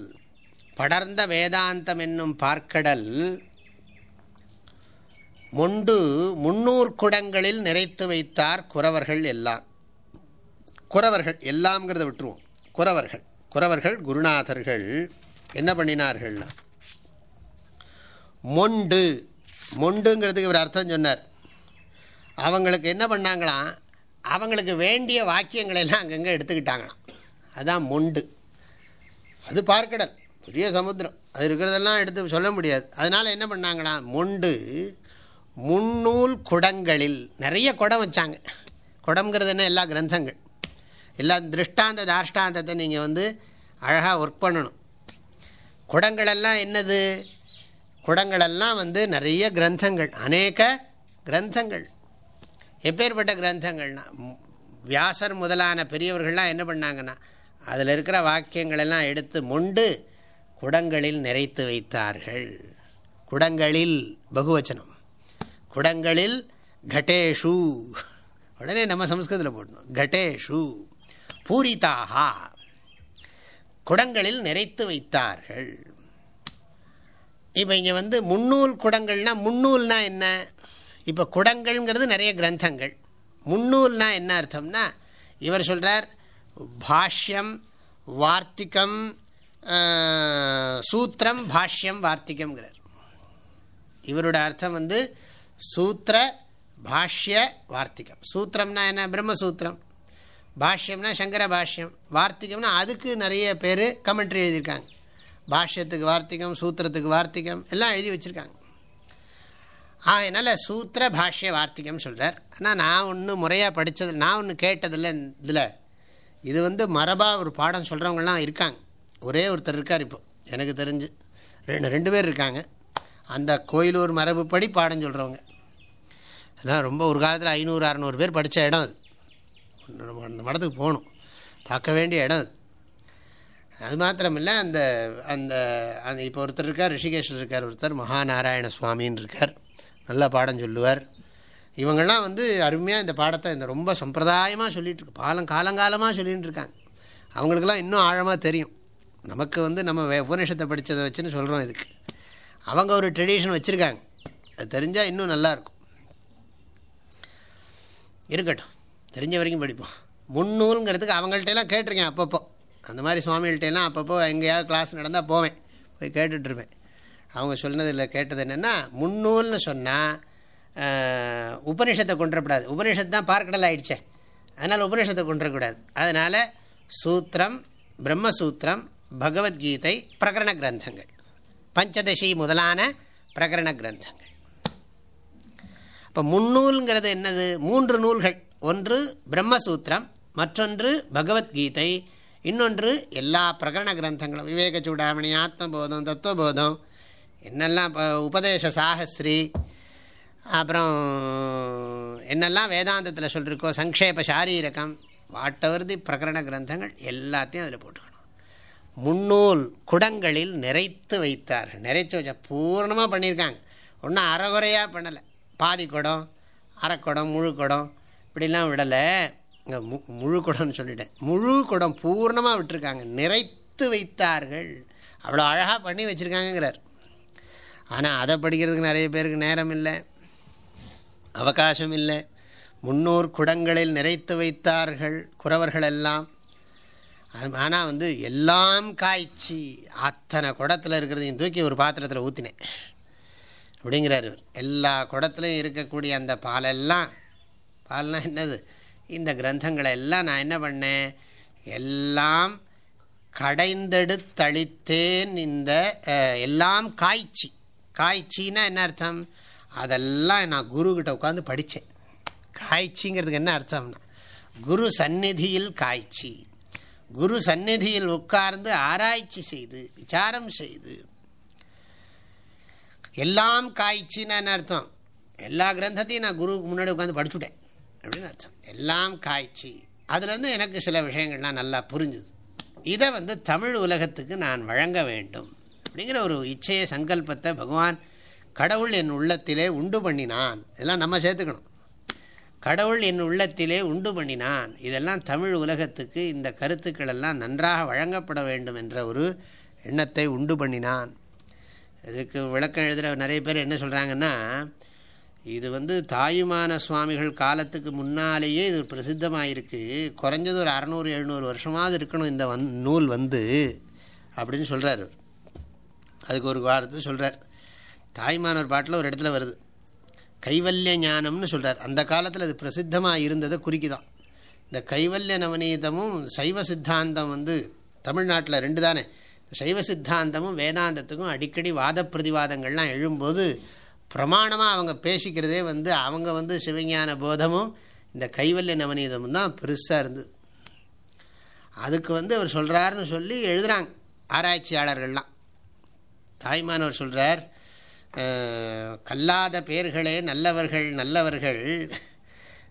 Speaker 2: படர்ந்த வேதாந்தம் என்னும் பார்க்கடல் மொண்டு முன்னூறு குடங்களில் நிறைத்து வைத்தார் குறவர்கள் எல்லாம். குறவர்கள் எல்லாம்ங்கிறத விட்டுருவோம். குறவர்கள். குறவர்கள் குருநாதர்கள். என்ன பண்ணினார்கள்னா மொண்டு. மொண்டுங்கிறதுக்கு இவர் அர்த்தம் சொன்னார். அவங்களுக்கு என்ன பண்ணாங்களாம்? அவங்களுக்கு வேண்டிய வாக்கியங்களெல்லாம் அங்கங்கே எடுத்துக்கிட்டாங்களாம். அதுதான் மொண்டு. அது பார்க்கடல். பெரிய சமுத்திரம். அது இருக்கிறதெல்லாம் எடுத்து சொல்ல முடியாது. அதனால் என்ன பண்ணாங்களாம்? மொண்டு. முன்னூல் குடங்களில் நிறைய குடம் வச்சாங்க. குடம்ங்கிறது என்ன? எல்லா கிரந்தங்கள். எல்லா திருஷ்டாந்த தாஷ்டாந்தத்தை நீங்கள் வந்து அழகாக ஒர்க் பண்ணணும். குடங்களெல்லாம் என்னது? குடங்களெல்லாம் வந்து நிறைய கிரந்தங்கள். அநேக கிரந்தங்கள். எப்பேற்பட்ட கிரந்தங்கள்னா வியாசர் முதலான பெரியவர்கள்லாம் என்ன பண்ணாங்கன்னா அதில் இருக்கிற வாக்கியங்களெல்லாம் எடுத்து மொண்டு குடங்களில் நிறைத்து வைத்தார்கள். குடங்களில் பகுவச்சனம். குடங்களில் கடேஷு உடனே நம்ம சம்ஸ்கிருதத்தில் போடணும். கடேஷு பூரிதாகா குடங்களில் நிறைத்து வைத்தார்கள். இப்போ இங்கே வந்து முன்னூல் குடங்கள்னா முன்னூல்னா என்ன? இப்போ குடங்கள்ங்கிறது நிறைய கிரந்தங்கள். முன்னூல்னா என்ன அர்த்தம்னா இவர் சொல்கிறார் பாஷ்யம் வார்த்திகம் சூத்திரம் பாஷ்யம் வார்த்திகம்ங்கிறார். இவரோட அர்த்தம் வந்து சூத்திர பாஷ்ய வார்த்திகம். சூத்திரம்னா என்ன? பிரம்மசூத்திரம். பாஷ்யம்னா சங்கர பாஷ்யம். வார்த்திகம்னா அதுக்கு நிறைய பேர் கமெண்ட்ரி எழுதியிருக்காங்க. பாஷ்யத்துக்கு வார்த்திகம் சூத்திரத்துக்கு வார்த்திகம் எல்லாம் எழுதி வச்சுருக்காங்க. அதனால் சூத்திர பாஷ்ய வார்த்திகம் சொல்கிறார் ஆனால் நான் ஒன்று முறையாக படித்தது நான் ஒன்று கேட்டதில்லை இதில். இது வந்து மரபாக ஒரு பாடம் சொல்கிறவங்களாம் இருக்காங்க. ஒரே ஒருத்தர் இருக்கார் இப்போ. எனக்கு தெரிஞ்சு ரெண்டு ரெண்டு பேர் இருக்காங்க. அந்த கோயிலூர் மரபுப்படி பாடம் சொல்கிறவங்க அதெல்லாம் ரொம்ப ஒரு காலத்தில் ஐநூறு அறநூறு பேர் படித்த இடம் அது. அந்த மடத்துக்கு போகணும். பார்க்க வேண்டிய இடம் அது. அது மாத்திரமில்லை அந்த அந்த அந்த இப்போ ஒருத்தர் இருக்கார் ரிஷிகேஷில் இருக்கார் ஒருத்தர் மகாநாராயண சுவாமின்னு இருக்கார். நல்லா பாடம் சொல்லுவார். இவங்கள்லாம் வந்து அருமையாக இந்த பாடத்தை இந்த ரொம்ப சம்பிரதாயமாக சொல்லிகிட்டு இருக்கு பாலம் காலங்காலமாக சொல்லிகிட்டு இருக்காங்க. அவங்களுக்கெல்லாம் இன்னும் ஆழமாக தெரியும். நமக்கு வந்து நம்ம உபநிஷத்தை படித்ததை வச்சுன்னு சொல்கிறோம் இதுக்கு. அவங்க ஒரு ட்ரெடிஷன் வச்சுருக்காங்க. அது தெரிஞ்சால் இன்னும் நல்லாயிருக்கும் இருக்கட்டும். தெரிஞ்ச வரைக்கும் படிப்போம். முன்னூலுங்கிறதுக்கு அவங்கள்ட்டெல்லாம் கேட்டிருக்கேன் அப்பப்போ. அந்த மாதிரி சுவாமிகள்ட்டெல்லாம் அப்பப்போ எங்கேயாவது கிளாஸ் நடந்தால் போவேன். போய் கேட்டுட்ருப்பேன். அவங்க சொன்னதில் கேட்டது என்னென்னா முன்னூல்னு சொன்னால் உபனிஷத்தை கொண்டுறக்கூடாது உபனிஷத்து தான் பார்க்கடல் ஆகிடுச்சே அதனால் உபனிஷத்தை கொண்டுறக்கூடாது அதனால் சூத்திரம் பிரம்மசூத்திரம் பகவத்கீதை பிரகரண கிரந்தங்கள். பஞ்சதசி முதலான பிரகரண கிரந்தங்கள். இப்போ முன்னூல்ங்கிறது என்னது? மூன்று நூல்கள். ஒன்று பிரம்மசூத்திரம் மற்றொன்று பகவத்கீதை இன்னொன்று எல்லா பிரகரண கிரந்தங்களும். விவேக சூடாமணி ஆத்மபோதம் தத்துவபோதம் என்னெல்லாம் உபதேச சாகஸ்ரீ அப்புறம் என்னெல்லாம் வேதாந்தத்தில் சொல்லியிருக்கோ சங்கேப சாரீரகம் வாட்டவர்தி பிரகரண கிரந்தங்கள் எல்லாத்தையும் அதில் போட்டுக்கணும். முன்னூல் குடங்களில் நிறைத்து வைத்தார்கள். நிறைத்து வச்ச பூர்ணமாக பண்ணியிருக்காங்க. ஒன்றும் அறகுறையாக பண்ணலை. பாதி குடம் அரைக்குடம் முழு குடம் இப்படிலாம் விடலை. மு முழு குடம்னு சொல்லிட்டேன். முழு குடம் பூர்ணமாக விட்டுருக்காங்க. நிறைத்து வைத்தார்கள். அவ்வளோ அழகாக பண்ணி வச்சுருக்காங்கங்கிறார். ஆனால் அதை படிக்கிறதுக்கு நிறைய பேருக்கு நேரம் இல்லை. அவகாசம் இல்லை. முன்னூறு குடங்களில் நிறைத்து வைத்தார்கள் குறவர்கள் எல்லாம் ஆனால் வந்து எல்லாம் காய்ச்சி அத்தனை குடத்தில் இருக்கிறதையும் தூக்கி ஒரு பாத்திரத்தில் ஊற்றினேன் அப்படிங்கிறார் எல்லா குடத்துலையும் இருக்கக்கூடிய அந்த பாலெல்லாம் பால்லாம் என்னது? இந்த கிரந்தங்களை எல்லாம் நான் என்ன பண்ணேன்? எல்லாம் கடைந்தெடுத்தளித்தேன் இந்த எல்லாம் காய்ச்சி. காய்ச்சின்னா என்ன அர்த்தம்? அதெல்லாம் நான் குருக்கிட்ட உட்காந்து படித்தேன். காய்ச்சிங்கிறதுக்கு என்ன அர்த்தம்னா குரு சந்நிதியில் காய்ச்சி. குரு சந்நிதியில் உட்கார்ந்து ஆராய்ச்சி செய்து விசாரம் செய்து எல்லாம் காய்ச்சின்னு அர்த்தம்? எல்லா கிரந்தத்தையும் நான் குருவுக்கு முன்னாடி உட்காந்து படிச்சுட்டேன். அப்படின்னு அர்த்தம். எல்லாம் காய்ச்சி. அதுலேருந்து எனக்கு சில விஷயங்கள்லாம் நல்லா புரிஞ்சுது. இதை வந்து தமிழ் உலகத்துக்கு நான் வழங்க வேண்டும். அப்படிங்கிற ஒரு இச்சைய சங்கல்பத்தை பகவான் கடவுள் என் உள்ளத்திலே உண்டு பண்ணினான். இதெல்லாம் நம்ம சேர்த்துக்கணும். கடவுள் என் உள்ளத்திலே உண்டு பண்ணினான். இதெல்லாம் தமிழ் உலகத்துக்கு இந்த கருத்துக்கள் எல்லாம் நன்றாக வழங்கப்பட வேண்டும் என்ற ஒரு எண்ணத்தை உண்டு பண்ணினான். இதுக்கு விளக்கம் எழுதுகிற நிறைய பேர் என்ன சொல்கிறாங்கன்னா இது வந்து தாயுமான சுவாமிகள் காலத்துக்கு முன்னாலேயே இது பிரசித்தமாக இருக்குது குறைஞ்சது ஒரு அறநூறு எழுநூறு வருஷமாவது இருக்கணும் இந்த வந் நூல் வந்து அப்படின்னு சொல்கிறார் அதுக்கு ஒரு வாரத்தை சொல்கிறார் தாய்மானவர் பாட்டில் ஒரு இடத்துல வருது. கைவல்ய ஞானம்னு சொல்கிறார் அந்த காலத்தில் அது பிரசித்தமாக இருந்ததை குறிக்குதான். இந்த கைவல்ய நவநீதமும் சைவ சித்தாந்தம் வந்து தமிழ்நாட்டில் ரெண்டு தானே சைவ சித்தாந்தமும் வேதாந்தத்துக்கும் அடிக்கடி வாத பிரதிவாதங்கள்லாம் எழும்போது பிரமாணமாக அவங்க பேசிக்கிறதே வந்து அவங்க வந்து சிவஞான போதமும் இந்த கைவல்ய நவநீதமும் தான் பெருசாக இருந்தது அதுக்கு வந்து அவர் சொல்கிறாருன்னு சொல்லி எழுதுகிறாங்க ஆராய்ச்சியாளர்கள்லாம். தாய்மானவர் சொல்கிறார் கல்லாத பேர்களே நல்லவர்கள் நல்லவர்கள்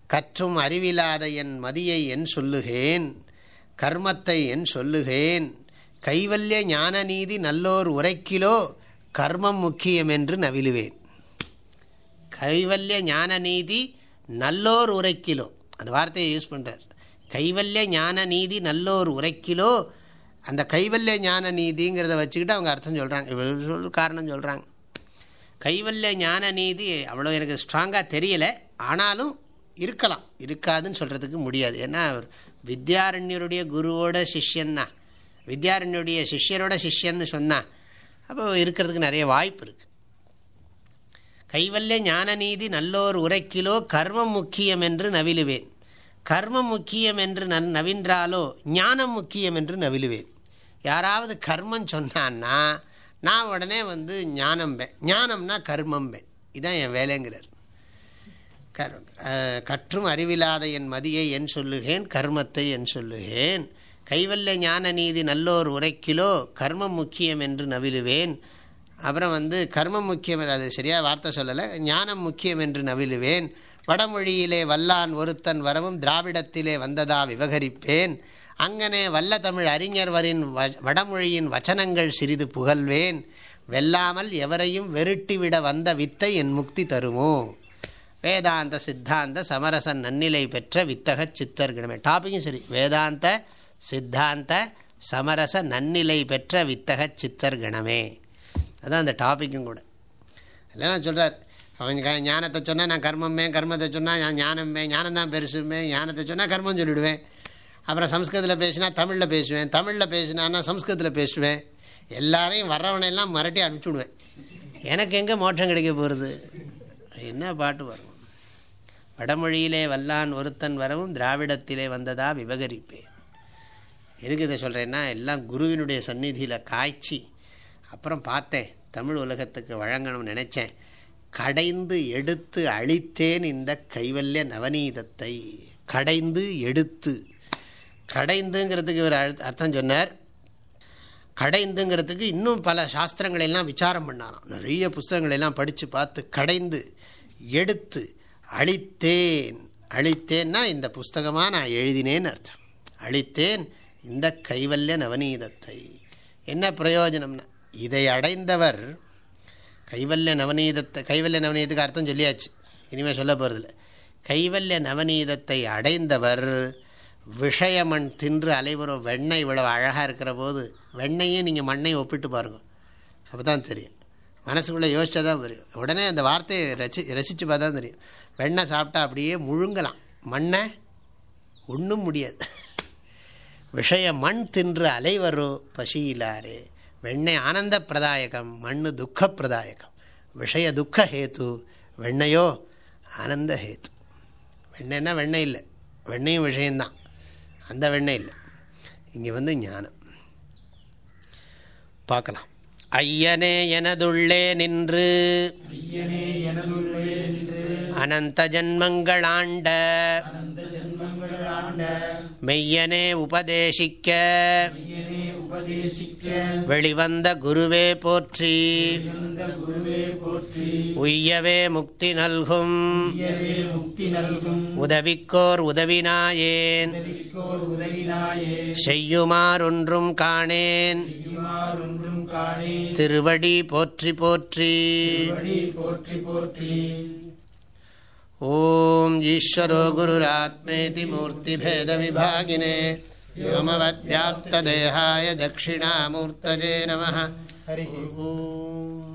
Speaker 2: கற்றும் அறிவிலாத என் மதியை என் சொல்லுகேன் கர்மத்தை என் சொல்லுகேன் கைவல்ய ஞான நீதி நல்லோர் உரைக்கிலோ கர்மம் முக்கியம் என்று நவிலுவேன். கைவல்ய ஞான நீதி நல்லோர் உரைக்கிலோ. அந்த வார்த்தையை யூஸ் பண்ணுறார் கைவல்ய ஞான நீதி நல்லோர் உரைக்கிலோ அந்த கைவல்ய ஞான நீதிங்கிறத வச்சுக்கிட்டு அவங்க அர்த்தம் சொல்கிறாங்க காரணம் சொல்கிறாங்க கைவல்ய ஞான நீதி அவ்வளோ எனக்கு ஸ்ட்ராங்காக தெரியலை. ஆனாலும் இருக்கலாம். இருக்காதுன்னு சொல்கிறதுக்கு முடியாது. ஏன்னா வித்யாரண்யருடைய குருவோட சிஷ்யன்னா. வித்யாரண்யுடைய சிஷ்யரோட சிஷ்யன்னு சொன்னால் அப்போ இருக்கிறதுக்கு நிறைய வாய்ப்பு இருக்குது கைவல்ய ஞானநீதி நல்லோர் உரைக்கிலோ கர்மம் முக்கியம் என்று நவிலுவேன். கர்மம் முக்கியம் என்று நன் நவின்றாலோ ஞானம் முக்கியம் என்று நவிலுவேன். யாராவது கர்மம் சொன்னான்னா நான் உடனே வந்து ஞானம்பேன் ஞானம்னா கர்மம்பேன் இதுதான் என் வேலைங்கிறார். கற்றும் அறிவில்லாத என் மதியை என் சொல்லுகேன் கர்மத்தை என் சொல்லுகேன். கைவல்ய ஞான நீதி நல்லோர் உரைக்கிலோ கர்மம் முக்கியம் என்று நவிலுவேன். அப்புறம் வந்து கர்மம் முக்கியம் அது சரியாக வார்த்தை சொல்லலை ஞானம் முக்கியம் என்று நவிலுவேன். வடமொழியிலே வல்லான் ஒருத்தன் வரவும் திராவிடத்திலே வந்ததா விவகரிப்பேன். அங்கனே வல்ல தமிழ் அறிஞர்வரின் வடமொழியின் வச்சனங்கள் சிறிது புகழ்வேன் வெல்லாமல் எவரையும் வெருட்டிவிட வந்த வித்தை என் முக்தி தருமோ? வேதாந்த சித்தாந்த சமரசன் நன்னிலை பெற்ற வித்தக சித்தர்கிடமே. டாப்பிக்கும் சரி வேதாந்த சித்தாந்த சமரச நன்னிலை பெற்ற வித்தக சித்தர் கணமே அதுதான் அந்த டாப்பிக்கும் கூட. அதெல்லாம் சொல்கிறார் அவன் ஞானத்தை சொன்னால் நான் கர்மமே கர்மத்தை சொன்னால் நான் ஞானமே ஞானம் தான் பெருசுமே ஞானத்தை சொன்னால் கர்மம் சொல்லிவிடுவேன் அப்புறம் சம்ஸ்கிருதத்தில் பேசினா தமிழில் பேசுவேன் தமிழில் பேசினான்னா சம்ஸ்கிருதத்தில் பேசுவேன். எல்லாரையும் வர்றவனையெல்லாம் மரட்டி அனுப்பிச்சுடுவேன் எனக்கு எங்கே மோட்டம் கிடைக்க போகிறது என்ன பாட்டு வரும்? வடமொழியிலே வல்லான் ஒருத்தன் வரவும் திராவிடத்திலே வந்ததா விவகரிப்பேன். எதுக்கு இதை சொல்கிறேன்னா எல்லாம் குருவினுடைய சந்நிதியில் காய்ச்சி அப்புறம் பார்த்தேன் தமிழ் உலகத்துக்கு வழங்கணும்னு நினச்சேன். கடைந்து எடுத்து அழித்தேன் இந்த கைவல்ய நவநீதத்தை. கடைந்து எடுத்து. கடைந்துங்கிறதுக்கு ஒரு அர்த்தம் சொன்னார். கடைந்துங்கிறதுக்கு இன்னும் பல சாஸ்திரங்களெல்லாம் விசாரம் பண்ணாராம். நிறைய புஸ்தகங்களெல்லாம் படித்து பார்த்து கடைந்து எடுத்து அழித்தேன். அழித்தேன்னா இந்த புஸ்தகமாக நான் எழுதினேன்னு அர்த்தம். அழித்தேன் இந்த கைவல்ய நவநீதத்தை. என்ன பிரயோஜனம்னா இதை அடைந்தவர் கைவல்ய நவநீதத்தை கைவல்ய நவநீதத்துக்கு அர்த்தம் சொல்லியாச்சு. இனிமேல் சொல்ல போகிறதில்ல கைவல்ய நவநீதத்தை அடைந்தவர் விஷயமண் தின்று அலைவரும் வெண்ணெய் இவ்வளோ அழகாக இருக்கிற போது வெண்ணையும் நீங்கள் மண்ணையும் ஒப்பிட்டு பாருங்கள் அப்போ தான் தெரியும். மனசுக்குள்ளே யோசிச்சா தான் தெரியும் உடனே அந்த வார்த்தையை ரசி ரசித்து பார்த்தா தெரியும். வெண்ணெய் சாப்பிட்டா அப்படியே முழுங்கலாம். மண்ணை ஒன்றும் முடியாது. விஷய மண் தின்று அலைவரும் பசியிலாரே. வெண்ணெய் ஆனந்த பிரதாயகம் மண் துக்கப்பிரதாயகம் விஷய துக்க ஹேத்து வெண்ணையோ ஆனந்த ஹேத்து. வெண்ணெய்னா வெண்ணெய் இல்லை. வெண்ணையும் விஷயந்தான். அந்த வெண்ணெய் இல்லை. இங்கே வந்து ஞானம். பார்க்கலாம். ஐயனே எனதுள்ளே நின்று. அனந்த ஜன்மங்களாண்ட மெய்யனே உபதேசிக்க. வெளிவந்த குருவே போற்றி. உய்யவே முக்தி நல்கும். உதவிக்கோர் உதவினாயேன். செய்யுமாறொன்றும் காணேன். திருவடி போற்றி போற்றி.
Speaker 1: போற்றி போற்றி.
Speaker 2: ॐ ईश्वरो गुरुरात्मेति मूर्तिभेदविभागिने व्योमवद्व्याप्तदेहाय दक्षिणामूर्तये नमः।
Speaker 1: हरिः।
Speaker 2: ॐ